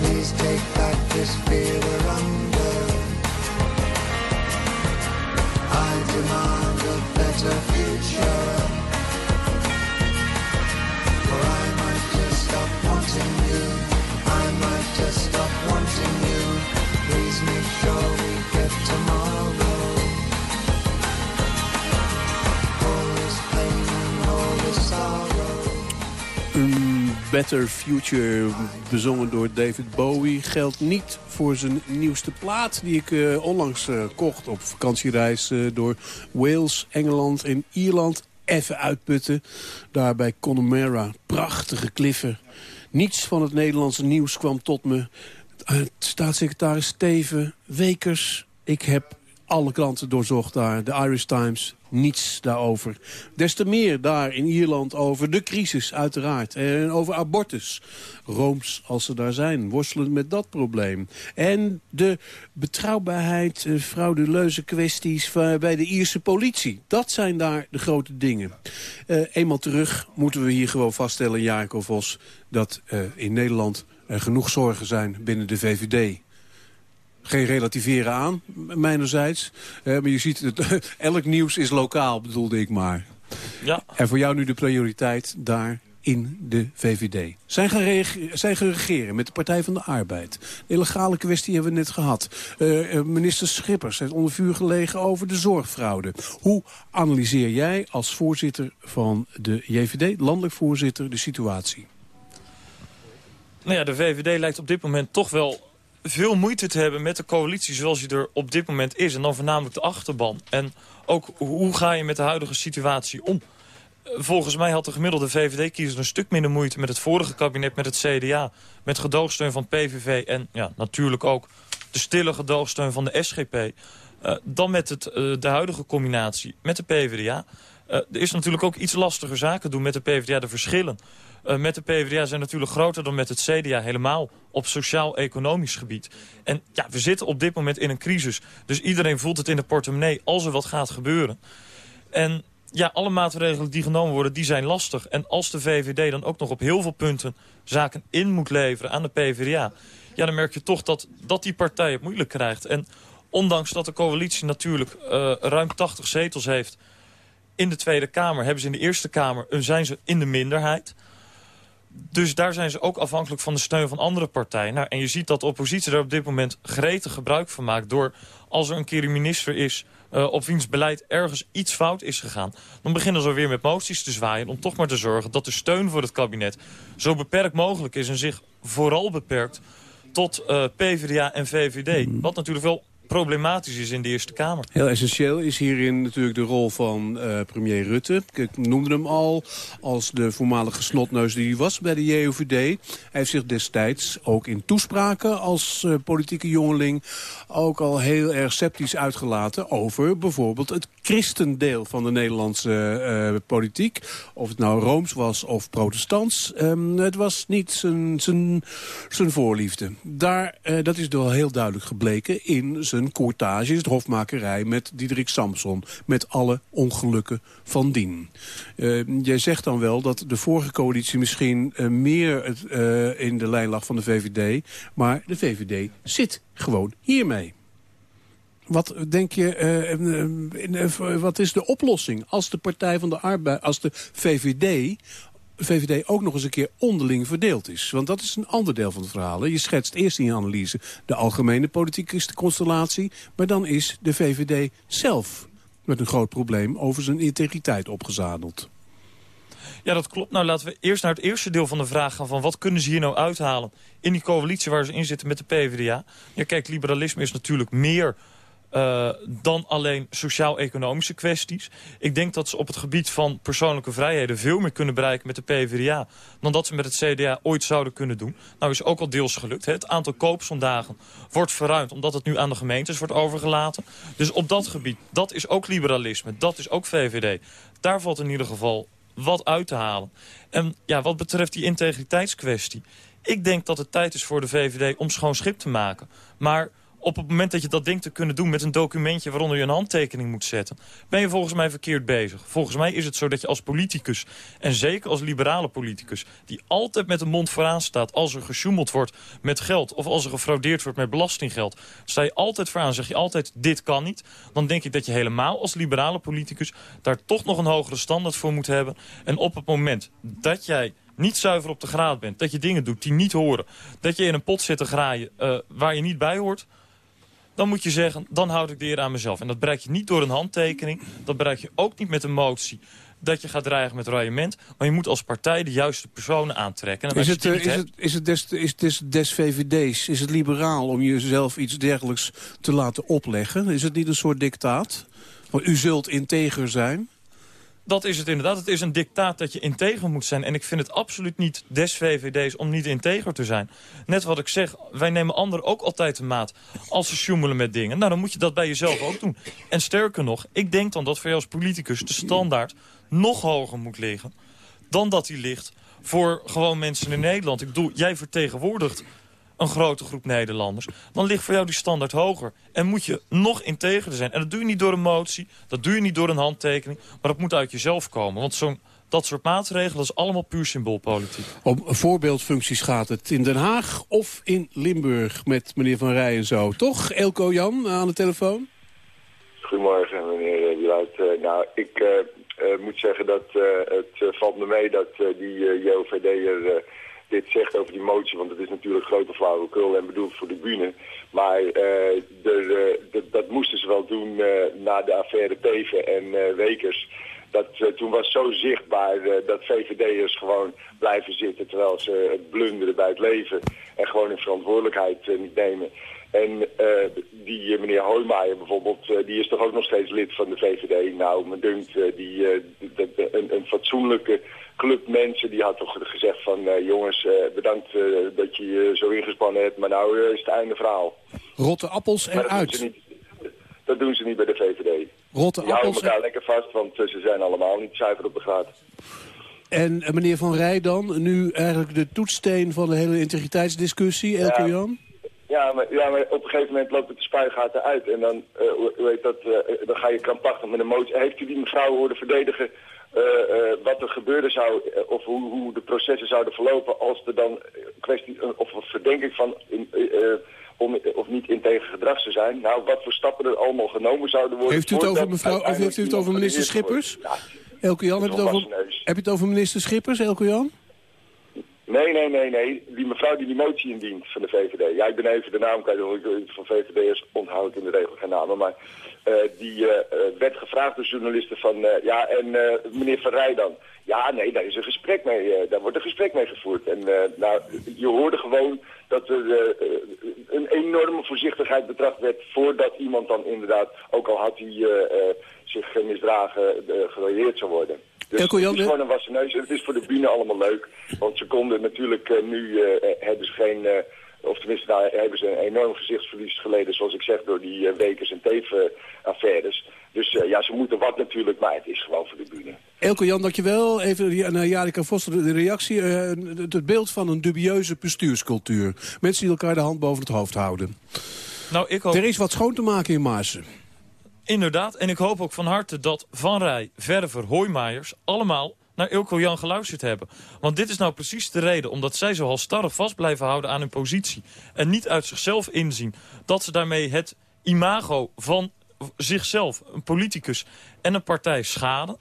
Please take back this fear we're under. I demand a better future. Better Future, bezongen door David Bowie... geldt niet voor zijn nieuwste plaat die ik uh, onlangs uh, kocht... op vakantiereis uh, door Wales, Engeland en Ierland. Even uitputten, daar bij Connemara. Prachtige kliffen. Niets van het Nederlandse nieuws kwam tot me. staatssecretaris Steven, Wekers... Ik heb alle kranten doorzocht daar. De Irish Times, niets daarover. Des te meer daar in Ierland over de crisis, uiteraard. En over abortus. Rooms, als ze daar zijn, worstelen met dat probleem. En de betrouwbaarheid, eh, frauduleuze kwesties bij de Ierse politie. Dat zijn daar de grote dingen. Uh, eenmaal terug moeten we hier gewoon vaststellen, Jacob Vos... dat uh, in Nederland er genoeg zorgen zijn binnen de VVD geen relativeren aan, mijnerzijds. Uh, maar je ziet, het, elk nieuws is lokaal, bedoelde ik maar. Ja. En voor jou nu de prioriteit daar in de VVD. Zijn gaan, zijn gaan regeren met de Partij van de Arbeid. De illegale kwestie hebben we net gehad. Uh, minister Schippers heeft onder vuur gelegen over de zorgfraude. Hoe analyseer jij als voorzitter van de JVD, landelijk voorzitter, de situatie? Nou ja, de VVD lijkt op dit moment toch wel veel moeite te hebben met de coalitie zoals die er op dit moment is. En dan voornamelijk de achterban. En ook hoe ga je met de huidige situatie om? Volgens mij had de gemiddelde VVD-kiezer een stuk minder moeite met het vorige kabinet, met het CDA. Met gedoogsteun van PVV en ja, natuurlijk ook de stille gedoogsteun van de SGP. Eh, dan met het, uh, de huidige combinatie met de PvdA. Er is natuurlijk ook iets lastiger zaken doen met de PvdA. De verschillen uh, met de PvdA zijn natuurlijk groter dan met het CDA. Helemaal op sociaal-economisch gebied. En ja, we zitten op dit moment in een crisis. Dus iedereen voelt het in de portemonnee als er wat gaat gebeuren. En ja, alle maatregelen die genomen worden, die zijn lastig. En als de VVD dan ook nog op heel veel punten zaken in moet leveren aan de PvdA... ja, dan merk je toch dat, dat die partij het moeilijk krijgt. En ondanks dat de coalitie natuurlijk uh, ruim 80 zetels heeft in de Tweede Kamer... hebben ze in de Eerste Kamer, zijn ze in de minderheid... Dus daar zijn ze ook afhankelijk van de steun van andere partijen. Nou, en je ziet dat de oppositie daar op dit moment gretig gebruik van maakt... door als er een keer een minister is uh, op wiens beleid ergens iets fout is gegaan... dan beginnen ze weer met moties te zwaaien om toch maar te zorgen... dat de steun voor het kabinet zo beperkt mogelijk is... en zich vooral beperkt tot uh, PvdA en VVD. Wat natuurlijk wel problematisch is in de Eerste Kamer. Heel essentieel is hierin natuurlijk de rol van uh, premier Rutte. Ik noemde hem al als de voormalige snotneus die hij was bij de JOVD. Hij heeft zich destijds ook in toespraken als uh, politieke jongeling... ook al heel erg sceptisch uitgelaten over bijvoorbeeld het christendeel van de Nederlandse uh, politiek. Of het nou Rooms was of protestants. Um, het was niet zijn, voorliefde. Daar, dat is wel heel duidelijk gebleken in zijn zijn courtage, het hofmakerij met Diederik Samson. Met alle ongelukken van dien. Uh, jij zegt dan wel dat de vorige coalitie misschien uh, meer het, uh, in de lijn lag van de VVD. Maar de VVD zit gewoon hiermee. Wat denk je, wat is de oplossing als de Partij van de Arbeid, als de VVD VVD ook nog eens een keer onderling verdeeld is. Want dat is een ander deel van het verhaal. Je schetst eerst in je analyse de algemene politieke constellatie... maar dan is de VVD zelf met een groot probleem over zijn integriteit opgezadeld. Ja, dat klopt. Nou, laten we eerst naar het eerste deel van de vraag gaan... van wat kunnen ze hier nou uithalen in die coalitie waar ze in zitten met de PvdA. Ja, kijk, liberalisme is natuurlijk meer uh, dan alleen sociaal-economische kwesties. Ik denk dat ze op het gebied van persoonlijke vrijheden... veel meer kunnen bereiken met de PvdA... dan dat ze met het CDA ooit zouden kunnen doen. Nou is ook al deels gelukt. Hè. Het aantal koopsondagen wordt verruimd... omdat het nu aan de gemeentes wordt overgelaten. Dus op dat gebied, dat is ook liberalisme. Dat is ook VVD. Daar valt in ieder geval wat uit te halen. En ja, wat betreft die integriteitskwestie... ik denk dat het tijd is voor de VVD om schoon schip te maken. Maar op het moment dat je dat denkt te kunnen doen met een documentje waaronder je een handtekening moet zetten, ben je volgens mij verkeerd bezig. Volgens mij is het zo dat je als politicus, en zeker als liberale politicus, die altijd met de mond vooraan staat als er gesjoemeld wordt met geld of als er gefraudeerd wordt met belastinggeld, sta je altijd vooraan, zeg je altijd dit kan niet. Dan denk ik dat je helemaal als liberale politicus daar toch nog een hogere standaard voor moet hebben. En op het moment dat jij niet zuiver op de graad bent, dat je dingen doet die niet horen, dat je in een pot zit te graaien uh, waar je niet bij hoort, dan moet je zeggen, dan houd ik de eer aan mezelf. En dat bereik je niet door een handtekening. Dat bereik je ook niet met een motie dat je gaat dreigen met raillement. Maar je moet als partij de juiste personen aantrekken. is, het, is, het, is, het des, is des VVD's, is het liberaal om jezelf iets dergelijks te laten opleggen? Is het niet een soort dictaat? Want u zult integer zijn? Dat is het inderdaad. Het is een dictaat dat je integer moet zijn. En ik vind het absoluut niet des VVD's om niet integer te zijn. Net wat ik zeg, wij nemen anderen ook altijd de maat als ze sjoemelen met dingen. Nou, dan moet je dat bij jezelf ook doen. En sterker nog, ik denk dan dat voor jou als politicus de standaard nog hoger moet liggen... dan dat die ligt voor gewoon mensen in Nederland. Ik bedoel, jij vertegenwoordigt een grote groep Nederlanders... dan ligt voor jou die standaard hoger. En moet je nog integerder zijn. En dat doe je niet door een motie, dat doe je niet door een handtekening... maar dat moet uit jezelf komen. Want zo'n dat soort maatregelen is allemaal puur symboolpolitiek. Om voorbeeldfuncties gaat het in Den Haag of in Limburg met meneer Van Rij en zo. Toch, Elko Jan aan de telefoon? Goedemorgen, meneer Wieluid. Uh, nou, ik uh, uh, moet zeggen dat het valt me mee dat die JOVD'er dit zegt over die motie, want het is natuurlijk grote flauwekul en bedoeld voor de bühne. Maar uh, de, de, dat moesten ze wel doen uh, na de affaire Teven en Wekers. Dat, toen was zo zichtbaar dat VVD'ers gewoon blijven zitten terwijl ze blunderen bij het leven en gewoon hun verantwoordelijkheid niet nemen. En die meneer Hoijmaier bijvoorbeeld, die is toch ook nog steeds lid van de VVD. Nou, me dunkt, die, een, een fatsoenlijke club mensen die had toch gezegd van uh, jongens, uh, bedankt uh, dat je je zo ingespannen hebt, maar nou is het einde verhaal. Rotte appels eruit. Dat, dat doen ze niet bij de VVD. Rotte die appels houden elkaar lekker vast, want ze zijn allemaal niet zuiver op de graad. En meneer Van Rij dan, nu eigenlijk de toetssteen van de hele integriteitsdiscussie, Elke ja. Jan? Ja maar, ja, maar op een gegeven moment loopt het de spuigaten uit. En dan, uh, weet dat, uh, dan ga je krampachtig met een motie. Heeft u die mevrouw horen verdedigen wat er gebeuren zou, of hoe, hoe, de processen zouden verlopen als er dan kwestie, of een verdenking van in, om, of niet integer gedrag zou zijn. Nou, wat voor stappen er allemaal genomen zouden worden. Heeft u het over, mevrouw, of heeft u het over minister Schippers? Ja, Elke Jan, heb je, het over, heb je het over minister Schippers, Elke Jan? Nee, nee, nee, nee. Die mevrouw die die motie indient van de VVD. Ja, ik ben even de naam kwijt, want van VVD'ers onthoud in de regel geen namen. Maar uh, die uh, werd gevraagd door journalisten van, uh, ja, en meneer Van dan? Ja, nee, daar is een gesprek mee, daar wordt een gesprek mee gevoerd. En nou, je hoorde gewoon dat er een enorme voorzichtigheid betracht werd voordat iemand dan inderdaad, ook al had hij zich misdragen, gerelateerd zou worden. Dus Elko Jan, het is gewoon een wassen neus. En het is voor de bühne allemaal leuk. Want ze konden natuurlijk uh, nu, uh, hebben ze geen, uh, of tenminste daar hebben ze een enorm gezichtsverlies geleden, zoals ik zeg, door die Wekers en Teven-affaires. Dus ja, ze moeten wat natuurlijk, maar het is gewoon voor de bühne. Elko Jan, dankjewel. Even naar Jarika Voster de reactie. het beeld van een dubieuze bestuurscultuur. Mensen die elkaar de hand boven het hoofd houden. Nou, ik hoop... Er is wat schoon te maken in Maarsen. Inderdaad, en ik hoop ook van harte dat Van Rij, Verver, Hoijmaiers... allemaal naar Ilko Jan geluisterd hebben. Want dit is nou precies de reden, omdat zij zo halstarrig vast blijven houden aan hun positie... en niet uit zichzelf inzien dat ze daarmee het imago van zichzelf, een politicus en een partij schaden...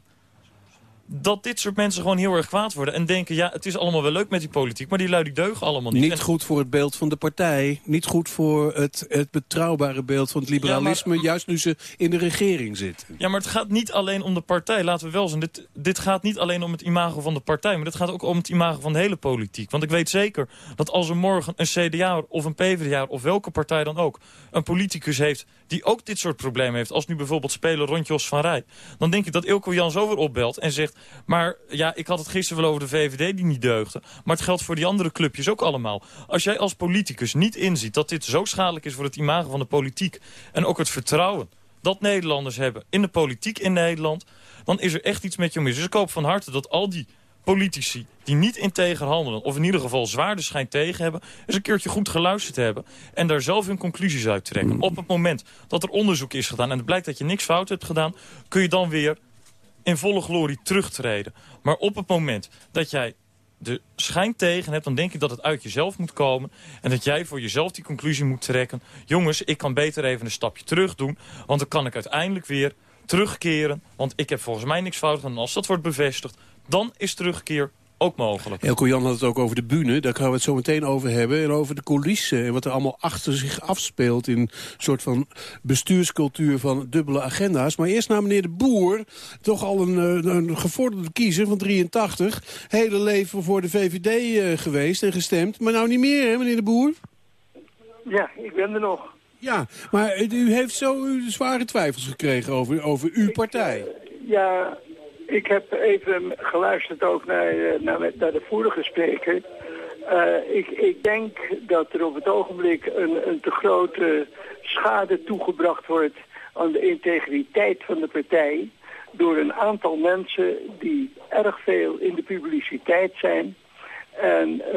dat dit soort mensen gewoon heel erg kwaad worden. En denken, ja, het is allemaal wel leuk met die politiek... maar die lui die deugen allemaal niet. Niet En- goed voor het beeld van de partij. Niet goed voor het, het betrouwbare beeld van het liberalisme... juist nu ze in de regering zitten. Ja, maar het gaat niet alleen om de partij. Laten we wel zijn. Dit, dit gaat niet alleen om het imago van de partij. Maar dit gaat ook om het imago van de hele politiek. Want ik weet zeker dat als er morgen een CDA of een PvdA... of welke partij dan ook een politicus heeft... die ook dit soort problemen heeft. Als nu bijvoorbeeld spelen rond Jos van Rij. Dan denk ik dat Ilko Jans over opbelt en zegt... maar ja, ik had het gisteren wel over de VVD die niet deugde. Maar het geldt voor die andere clubjes ook allemaal. Als jij als politicus niet inziet dat dit zo schadelijk is... voor het imago van de politiek en ook het vertrouwen dat Nederlanders hebben in de politiek in Nederland... dan is er echt iets met je mis. Dus ik hoop van harte dat al die politici die niet integer handelen... of in ieder geval zwaar de schijn tegen hebben... eens een keertje goed geluisterd hebben... en daar zelf hun conclusies uit trekken. Op het moment dat er onderzoek is gedaan... en het blijkt dat je niks fout hebt gedaan... kun je dan weer in volle glorie terugtreden. Maar op het moment dat jij de schijn tegen hebt... dan denk ik dat het uit jezelf moet komen... en dat jij voor jezelf die conclusie moet trekken... jongens, ik kan beter even een stapje terug doen... want dan kan ik uiteindelijk weer terugkeren... want ik heb volgens mij niks fout gedaan. En als dat wordt bevestigd, dan is terugkeer ook mogelijk. Elko Jan had het ook over de bühne, daar gaan we het zo meteen over hebben. En over de coulissen en wat er allemaal achter zich afspeelt... in een soort van bestuurscultuur van dubbele agenda's. Maar eerst naar meneer De Boer, toch al een, eh, een gevorderde kiezer van 83. Hele leven voor de VVD eh, geweest en gestemd. Maar nou niet meer, hè, meneer De Boer? Ja, ik ben er nog. Ja, maar u heeft zo zware twijfels gekregen over, over uw partij. Ja, ik heb even geluisterd ook naar, eh, naar, naar de vorige spreker. Eh, ik, ik denk dat er op het ogenblik een, een te grote schade toegebracht wordt aan de integriteit van de partij door een aantal mensen die erg veel in de publiciteit zijn en eh,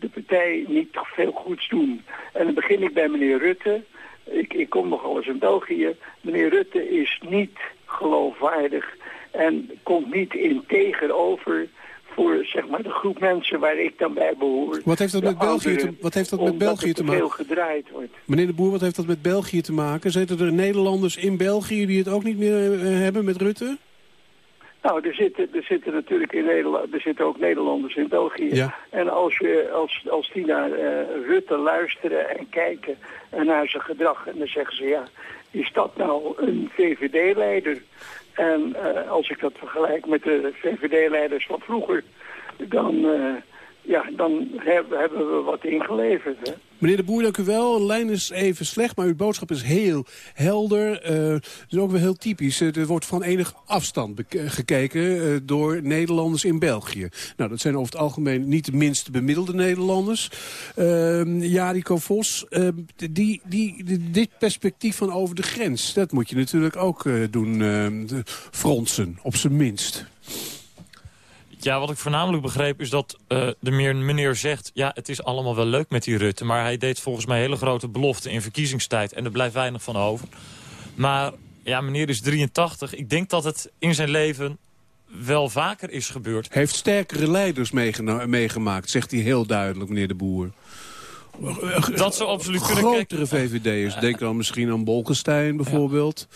de partij niet veel goeds doen. En dan begin ik bij meneer Rutte. Ik, ik kom nogal eens in België. Meneer Rutte is niet geloofwaardig en komt niet integer over voor zeg maar, de groep mensen waar ik dan bij behoor. Wat heeft dat De met België te, wat heeft dat met België te veel maken? gedraaid wordt. Meneer De Boer, wat heeft dat met België te maken? Zitten er Nederlanders in België die het ook niet meer eh, hebben met Rutte? Nou, er zitten, er zitten natuurlijk in Nederland, er zitten ook Nederlanders in België. Ja. En als, je, als, als die naar eh, Rutte luisteren en kijken en naar zijn gedrag, en dan zeggen ze ja, is dat nou een VVD-leider? En eh, als ik dat vergelijk met de VVD-leiders van vroeger, dan, eh, ja, dan hebben, we wat ingeleverd. Hè? Meneer De Boer, dank u wel. De lijn is even slecht, maar uw boodschap is heel helder. Eh, Het is ook wel heel typisch. Eh, Er wordt van enig afstand eh, gekeken door Nederlanders in België. Nou, dat zijn over het algemeen niet de minst bemiddelde Nederlanders. Uh, Jariko Vos, eh, die, die, die- dit perspectief van over de grens... dat moet je natuurlijk ook doen eh, de- fronsen, op zijn minst. Ja, wat ik voornamelijk begreep is dat eh, de meneer zegt... ja, het is allemaal wel leuk met die Rutte... maar hij deed volgens mij hele grote beloften in verkiezingstijd... en er blijft weinig van over. Maar ja, meneer is 83. Ik denk dat het in zijn leven wel vaker is gebeurd. Heeft sterkere leiders meegemaakt, zegt hij heel duidelijk, meneer De Boer. Dat zou absoluut kunnen. Grotere VVD'ers. Denk dan misschien aan Bolkestein bijvoorbeeld.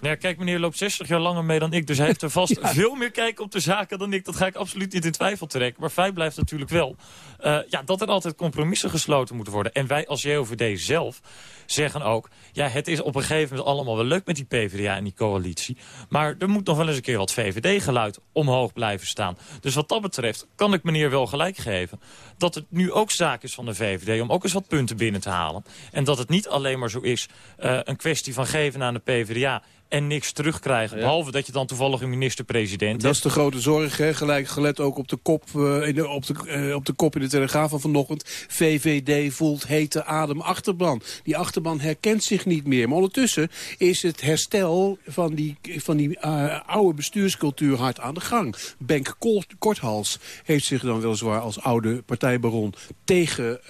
Nou ja, kijk, meneer loopt 60 jaar langer mee dan ik. Dus hij heeft er vast veel meer kijk op de zaken dan ik. Dat ga ik absoluut niet in twijfel trekken. Maar feit blijft natuurlijk wel eh, ja, dat er altijd compromissen gesloten moeten worden. En wij als JOVD zelf zeggen ook... ja, het is op een gegeven moment allemaal wel leuk met die PvdA en die coalitie. Maar er moet nog wel eens een keer wat VVD-geluid omhoog blijven staan. Dus wat dat betreft kan ik meneer wel gelijk geven... dat het nu ook zaak is van de VVD om ook eens wat punten binnen te halen. En dat het niet alleen maar zo is eh, een kwestie van geven aan de PvdA en niks terugkrijgen. Behalve dat je dan toevallig een minister-president Dat is de grote zorg, hè? gelijk gelet ook op de, kop, eh, in de, op, de, eh, op de kop in de Telegraaf van vanochtend. VVD voelt hete adem achterban. Die achterban herkent zich niet meer. Maar ondertussen is het herstel van die, van die eh, oude bestuurscultuur hard aan de gang. Benk Kort- Korthals heeft zich dan weliswaar als oude partijbaron... tegen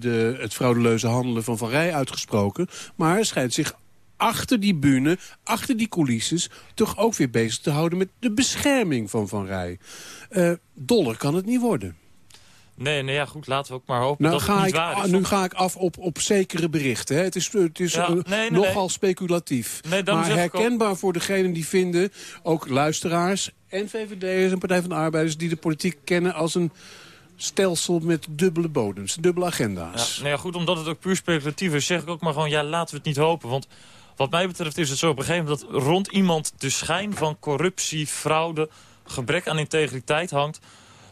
de, het fraudeleuze handelen van Van Rij uitgesproken. Maar hij schijnt zich achter die bühne, achter die coulisses... toch ook weer bezig te houden met de bescherming van Van Rij. Eh doller kan het niet worden. Nee, nee, ja, goed, laten we ook maar hopen Nou, dat ga het niet ik, waar is. nu ga ik af op, op zekere berichten. Hè. Het is, het is Ja, eh, nee, nee, nogal nee. speculatief. Maar ook- herkenbaar voor degenen die vinden, ook luisteraars en VVD'ers en Partij van de Arbeiders... die de politiek kennen als een stelsel met dubbele bodems, dubbele agenda's. Ja, nou ja, goed, omdat het ook puur speculatief is, zeg ik ook maar gewoon, ja, laten we het niet hopen. Want wat mij betreft is het zo op een gegeven moment dat rond iemand de schijn van corruptie, fraude, gebrek aan integriteit hangt.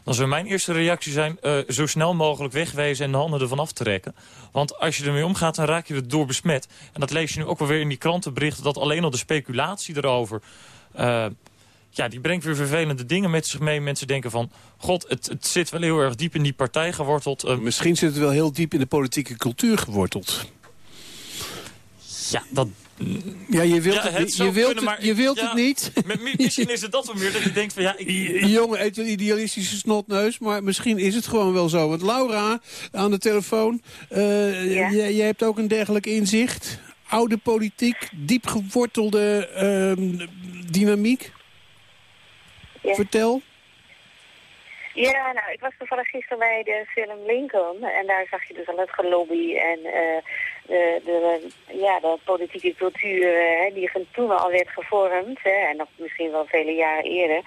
Dan zou mijn eerste reactie zijn eh, zo snel mogelijk wegwezen en de handen ervan aftrekken. Want als je ermee omgaat, dan raak je er door besmet. En dat lees je nu ook wel weer in die krantenberichten, dat alleen al de speculatie erover... eh, ja, die brengt weer vervelende dingen met zich mee. Mensen denken van, god, het, het zit wel heel erg diep in die partij geworteld. Eh, Misschien zit het wel heel diep in de politieke cultuur geworteld. Ja, dat... Ja, je wilt, Ja, het, je wilt, kunnen, het, maar je wilt ja, het niet. m- m- Misschien is het dat wel meer, dat je denkt van ja... Ik, Jongen, eet een idealistische snotneus, maar misschien is het gewoon wel zo. Want Laura, aan de telefoon, eh, jij, jij hebt ook een dergelijk inzicht. Oude politiek, diep gewortelde ehm, dynamiek. Ja. Vertel. Ja, nou, ik was toevallig gisteren bij de film Lincoln. En daar zag je dus al het gelobby en eh, de, de, ja, de politieke cultuur eh, hè, die toen al werd gevormd. Hè, en nog misschien wel vele jaren eerder.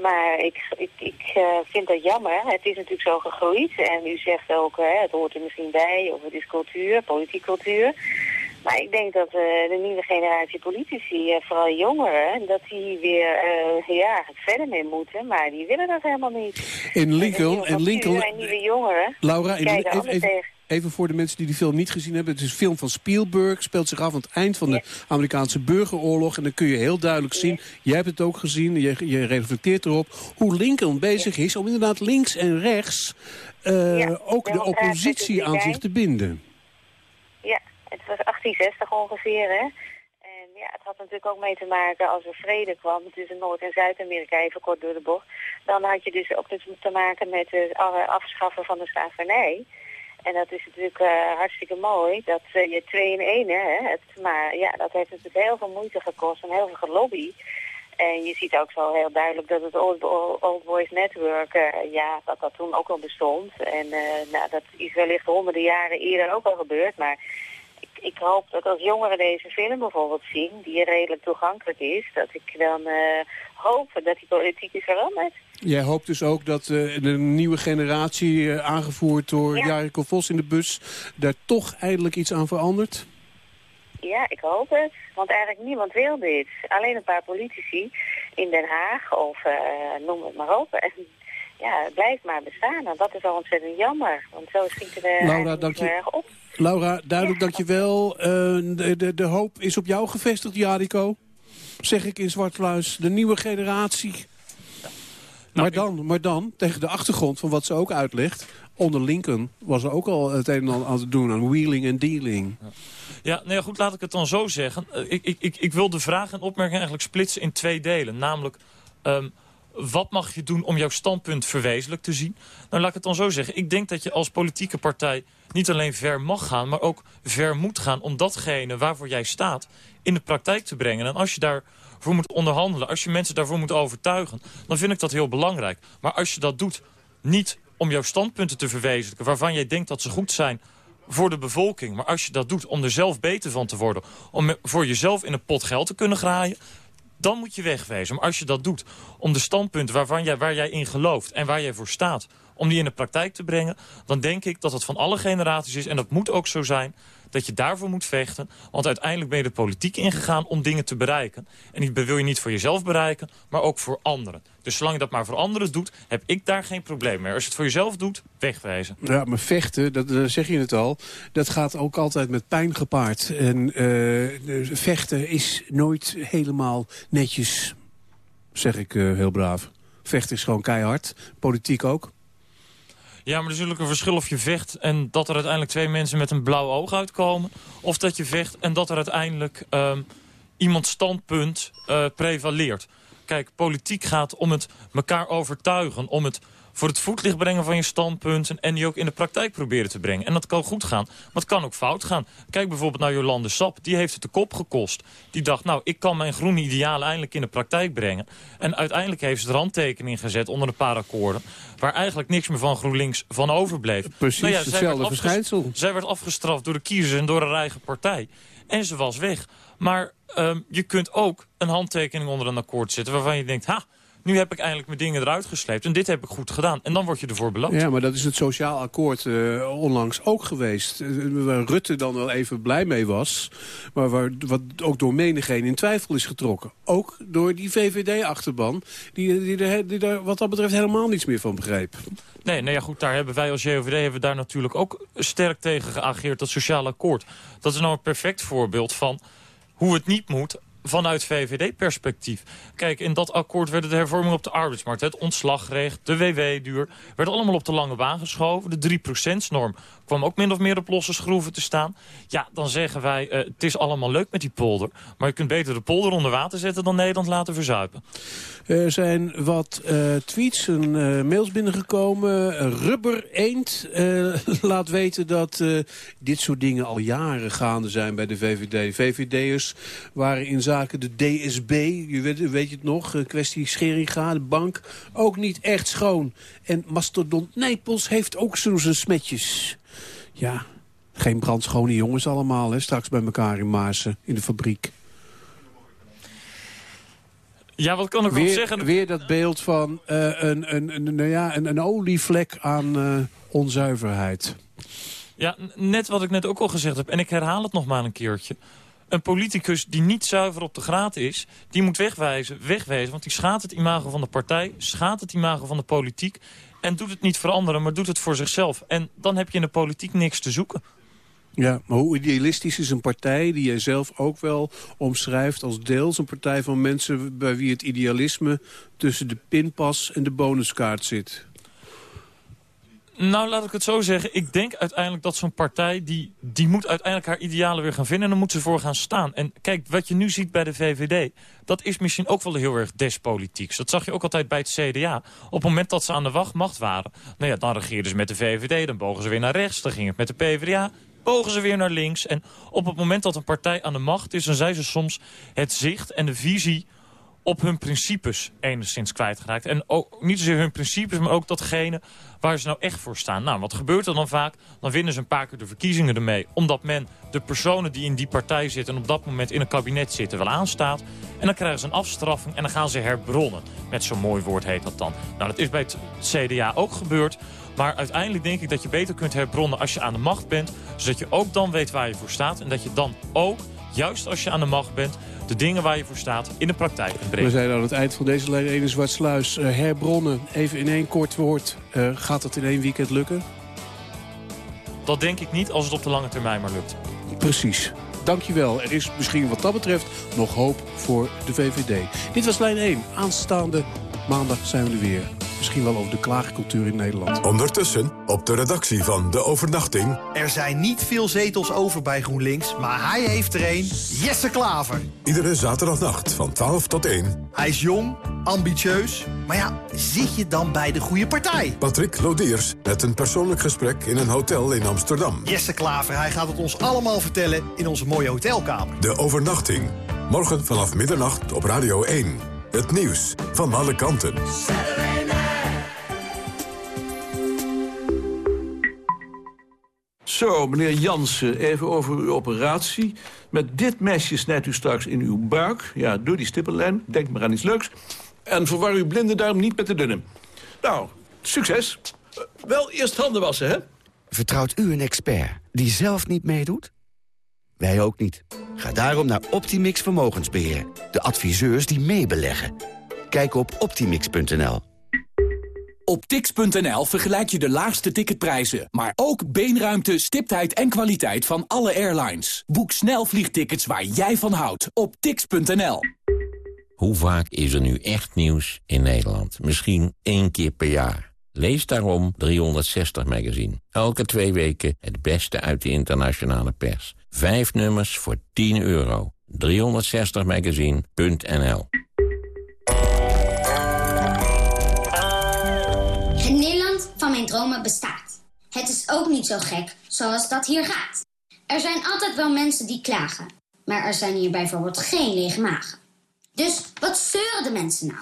Maar ik, ik, ik eh, vind dat jammer. Het is natuurlijk zo gegroeid. En u zegt ook, hè, het hoort er misschien bij. Of het is cultuur, politieke cultuur. Maar ik denk dat eh, de nieuwe generatie politici, eh, vooral jongeren, dat die weer eh, ja, verder mee moeten. Maar die willen dat helemaal niet. In Lincoln, en Lincoln, nieuwe jongeren. Laura, in- even, voor de mensen die die film niet gezien hebben. Het is een film van Spielberg, speelt zich af aan het eind van de Amerikaanse burgeroorlog. En dan kun je heel duidelijk zien, jij hebt het ook gezien, je, je reflecteert erop... hoe Lincoln bezig is om inderdaad links en rechts ook de oppositie aan zich te binden. Het was 1860 ongeveer, hè. En ja, het had natuurlijk ook mee te maken als er vrede kwam tussen Noord- en Zuid-Amerika, even kort door de bocht. Dan had je dus ook te maken met het afschaffen van de slavernij. En dat is natuurlijk eh, hartstikke mooi, dat eh, je twee in één hè, hebt. Maar ja, dat heeft natuurlijk heel veel moeite gekost en heel veel gelobby. En je ziet ook zo heel duidelijk dat het Old, Old Boys Network, eh, ja, dat dat toen ook al bestond. En nou, dat is wellicht honderden jaren eerder ook al gebeurd. Maar ik, hoop dat als jongeren deze film bijvoorbeeld zien, die redelijk toegankelijk is, dat ik dan eh, hoop dat die politiek is veranderd. Jij hoopt dus ook dat eh, de nieuwe generatie, eh, aangevoerd door Jariko Vos in de bus... daar toch eindelijk iets aan verandert? Ja, ik hoop het. Want eigenlijk niemand wil dit. Alleen een paar politici in Den Haag of eh, noem het maar op. En ja, het blijft maar bestaan. En dat is al ontzettend jammer. Want zo schieten we Laura, eigenlijk dank je. erg op. Laura, duidelijk dankjewel. Uh, de, de, de hoop is op jou gevestigd, Jariko. Zeg ik in Zwartluis. De nieuwe generatie. maar, dan, maar dan, tegen de achtergrond van wat ze ook uitlegt... onder Lincoln was er ook al het een en ander aan te doen aan wheeling en dealing. Ja, nou ja, goed, laat ik het dan zo zeggen. Uh, ik, ik, ik, ik wil de vraag en opmerking eigenlijk splitsen in twee delen. Namelijk, um, wat mag je doen om jouw standpunt verwezenlijk te zien? Nou, laat ik het dan zo zeggen. Ik denk dat je als politieke partij niet alleen ver mag gaan... maar ook ver moet gaan om datgene waarvoor jij staat in de praktijk te brengen. En als je daarvoor moet onderhandelen, als je mensen daarvoor moet overtuigen... dan vind ik dat heel belangrijk. Maar als je dat doet, niet om jouw standpunten te verwezenlijken... waarvan jij denkt dat ze goed zijn voor de bevolking. Maar als je dat doet om er zelf beter van te worden... om voor jezelf in een pot geld te kunnen graaien... dan moet je wegwezen. Maar als je dat doet om de standpunten waarvan jij, waar jij in gelooft... en waar jij voor staat, om die in de praktijk te brengen... dan denk ik dat het van alle generaties is, en dat moet ook zo zijn... dat je daarvoor moet vechten. Want uiteindelijk ben je de politiek ingegaan om dingen te bereiken. En die wil je niet voor jezelf bereiken, maar ook voor anderen. Dus zolang je dat maar voor anderen doet, heb ik daar geen probleem mee. Als je het voor jezelf doet, wegwezen. Ja, maar vechten, dat, dat zeg je het al, dat gaat ook altijd met pijn gepaard. En uh, vechten is nooit helemaal netjes, zeg ik heel braaf. Vechten is gewoon keihard, politiek ook. Ja, maar er is natuurlijk een verschil of je vecht en dat er uiteindelijk twee mensen met een blauw oog uitkomen. Of dat je vecht en dat er uiteindelijk um, iemands standpunt uh, prevaleert. Kijk, politiek gaat om het elkaar overtuigen, om het voor het voetlicht brengen van je standpunten... en die ook in de praktijk proberen te brengen. En dat kan goed gaan, maar het kan ook fout gaan. Kijk bijvoorbeeld naar Jolande Sap, die heeft het de kop gekost. Die dacht, nou, ik kan mijn groene idealen eindelijk in de praktijk brengen. En uiteindelijk heeft ze de randtekening gezet onder een paar akkoorden... waar eigenlijk niks meer van GroenLinks van overbleef. Precies, Nou ja, hetzelfde verschijnsel. Zij werd afgestraft door de kiezers en door haar eigen partij. En ze was weg. Maar ehm, je kunt ook een handtekening onder een akkoord zetten... waarvan je denkt, ha, nu heb ik eindelijk mijn dingen eruit gesleept... en dit heb ik goed gedaan. En dan word je ervoor beloond. Ja, maar dat is het sociaal akkoord eh, onlangs ook geweest. Eh, waar Rutte dan wel even blij mee was. Maar waar, wat ook door menigeen in twijfel is getrokken. Ook door die VVD-achterban. Die, die, die daar wat dat betreft helemaal niets meer van begreep. Nee, nou ja, goed, daar hebben wij als JOVD hebben daar natuurlijk ook sterk tegen geageerd. Dat sociaal akkoord. Dat is nou een perfect voorbeeld van hoe het niet moet vanuit VVD-perspectief. Kijk, in dat akkoord werden de hervormingen op de arbeidsmarkt... het ontslagrecht, de WW-duur... werden allemaal op de lange baan geschoven. De 3%-norm kwam ook min of meer op losse schroeven te staan. Ja, dan zeggen wij, eh, het is allemaal leuk met die polder... maar je kunt beter de polder onder water zetten... dan Nederland laten verzuipen. Er zijn wat eh, tweets en eh, mails binnengekomen. Rubber Eend laat weten dat dit soort dingen al jaren gaande zijn bij de VVD. VVD'ers waren in zaken de DSB, je weet, weet je het nog, eh, kwestie Scheringa, de bank, ook niet echt schoon. En Mastodont Napels heeft ook zo zijn smetjes. Ja, geen brandschone jongens allemaal, hè, straks bij elkaar in Maarsen, in de fabriek. Ja, wat kan ik Weer, zeggen? weer dat beeld van eh, een, een, een, nou ja, een, een olievlek aan eh, onzuiverheid. Ja, net wat ik net ook al gezegd heb. En ik herhaal het nog maar een keertje. Een politicus die niet zuiver op de graad is... die moet wegwijzen, wegwezen. Want die schaadt het imago van de partij... schaadt het imago van de politiek... en doet het niet veranderen, maar doet het voor zichzelf. En dan heb je in de politiek niks te zoeken. Ja, maar hoe idealistisch is een partij die jij zelf ook wel omschrijft als deels een partij van mensen bij wie het idealisme tussen de pinpas en de bonuskaart zit? Nou, laat ik het zo zeggen. Ik denk uiteindelijk dat zo'n partij... Die, die moet uiteindelijk haar idealen weer gaan vinden... en dan moet ze voor gaan staan. En kijk, wat je nu ziet bij de VVD... dat is misschien ook wel heel erg despolitieks. Dat zag je ook altijd bij het CDA. Op het moment dat ze aan de macht waren... nou ja, dan regeerden ze met de VVD, dan bogen ze weer naar rechts... dan ging het met de PvdA, bogen ze weer naar links. En op het moment dat een partij aan de macht is... dan zijn ze soms het zicht en de visie op hun principes enigszins kwijtgeraakt. En ook niet zozeer hun principes, maar ook datgene waar ze nou echt voor staan. Nou, wat gebeurt er dan vaak? Dan winnen ze een paar keer de verkiezingen ermee. Omdat men de personen die in die partij zitten... en op dat moment in een kabinet zitten wel aanstaat. En dan krijgen ze een afstraffing en dan gaan ze herbronnen. Met zo'n mooi woord heet dat dan. Nou, dat is bij het CDA ook gebeurd. Maar uiteindelijk denk ik dat je beter kunt herbronnen als je aan de macht bent. Zodat je ook dan weet waar je voor staat. En dat je dan ook, juist als je aan de macht bent... de dingen waar je voor staat in de praktijk kunt brengen. We zijn aan het eind van deze lijn 1 Zwartsluis. Uh, herbronnen, even in één kort woord. Uh, gaat dat in één weekend lukken? Dat denk ik niet als het op de lange termijn maar lukt. Precies. Dankjewel. Er is misschien wat dat betreft nog hoop voor de VVD. Dit was lijn 1. Aanstaande maandag zijn we er weer. Misschien wel over de klaagcultuur in Nederland. Ondertussen op de redactie van De Overnachting. Er zijn niet veel zetels over bij GroenLinks, maar hij heeft er een. Jesse Klaver. Iedere zaterdagnacht van 12 tot 1. Hij is jong, ambitieus, maar ja, zit je dan bij de goede partij? Patrick Lodiers met een persoonlijk gesprek in een hotel in Amsterdam. Jesse Klaver, hij gaat het ons allemaal vertellen in onze mooie hotelkamer. De Overnachting. Morgen vanaf middernacht op Radio 1. Het nieuws van alle kanten. Zo, meneer Jansen, even over uw operatie. Met dit mesje snijdt u straks in uw buik. Ja, door die stippellijn. Denk maar aan iets leuks. En verwar uw blinde darm niet met de dunne. Nou, succes. Uh, wel eerst handen wassen, hè? Vertrouwt u een expert die zelf niet meedoet? Wij ook niet. Ga daarom naar Optimix Vermogensbeheer. De adviseurs die meebeleggen. Kijk op optimix.nl. Op tix.nl vergelijk je de laagste ticketprijzen, maar ook beenruimte, stiptheid en kwaliteit van alle airlines. Boek snel vliegtickets waar jij van houdt op tix.nl. Hoe vaak is er nu echt nieuws in Nederland? Misschien één keer per jaar. Lees daarom 360 Magazine. Elke twee weken het beste uit de internationale pers. Vijf nummers voor 10 euro. 360magazine.nl Het van mijn dromen bestaat. Het is ook niet zo gek zoals dat hier gaat. Er zijn altijd wel mensen die klagen. Maar er zijn hier bijvoorbeeld geen lege magen. Dus wat zeuren de mensen nou?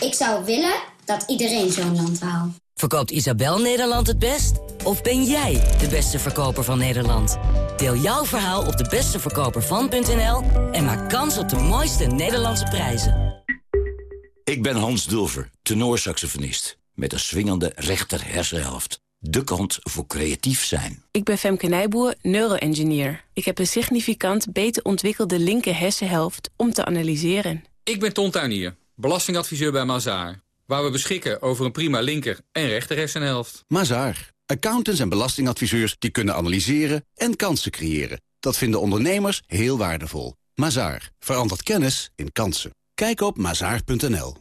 Ik zou willen dat iedereen zo'n land wou. Verkoopt Isabel Nederland het best? Of ben jij de beste verkoper van Nederland? Deel jouw verhaal op debesteverkopervan.nl en maak kans op de mooiste Nederlandse prijzen. Ik ben Hans Dulver, tenorsaxofonist. Met een swingende rechter hersenhelft. De kant voor creatief zijn. Ik ben Femke Nijboer, neuroengineer. Ik heb een significant beter ontwikkelde linker hersenhelft om te analyseren. Ik ben Ton Tuinier, belastingadviseur bij Mazaar. Waar we beschikken over een prima linker en rechter hersenhelft. Mazaar. Accountants en belastingadviseurs die kunnen analyseren en kansen creëren. Dat vinden ondernemers heel waardevol. Mazaar. Verandert kennis in kansen. Kijk op mazaar.nl.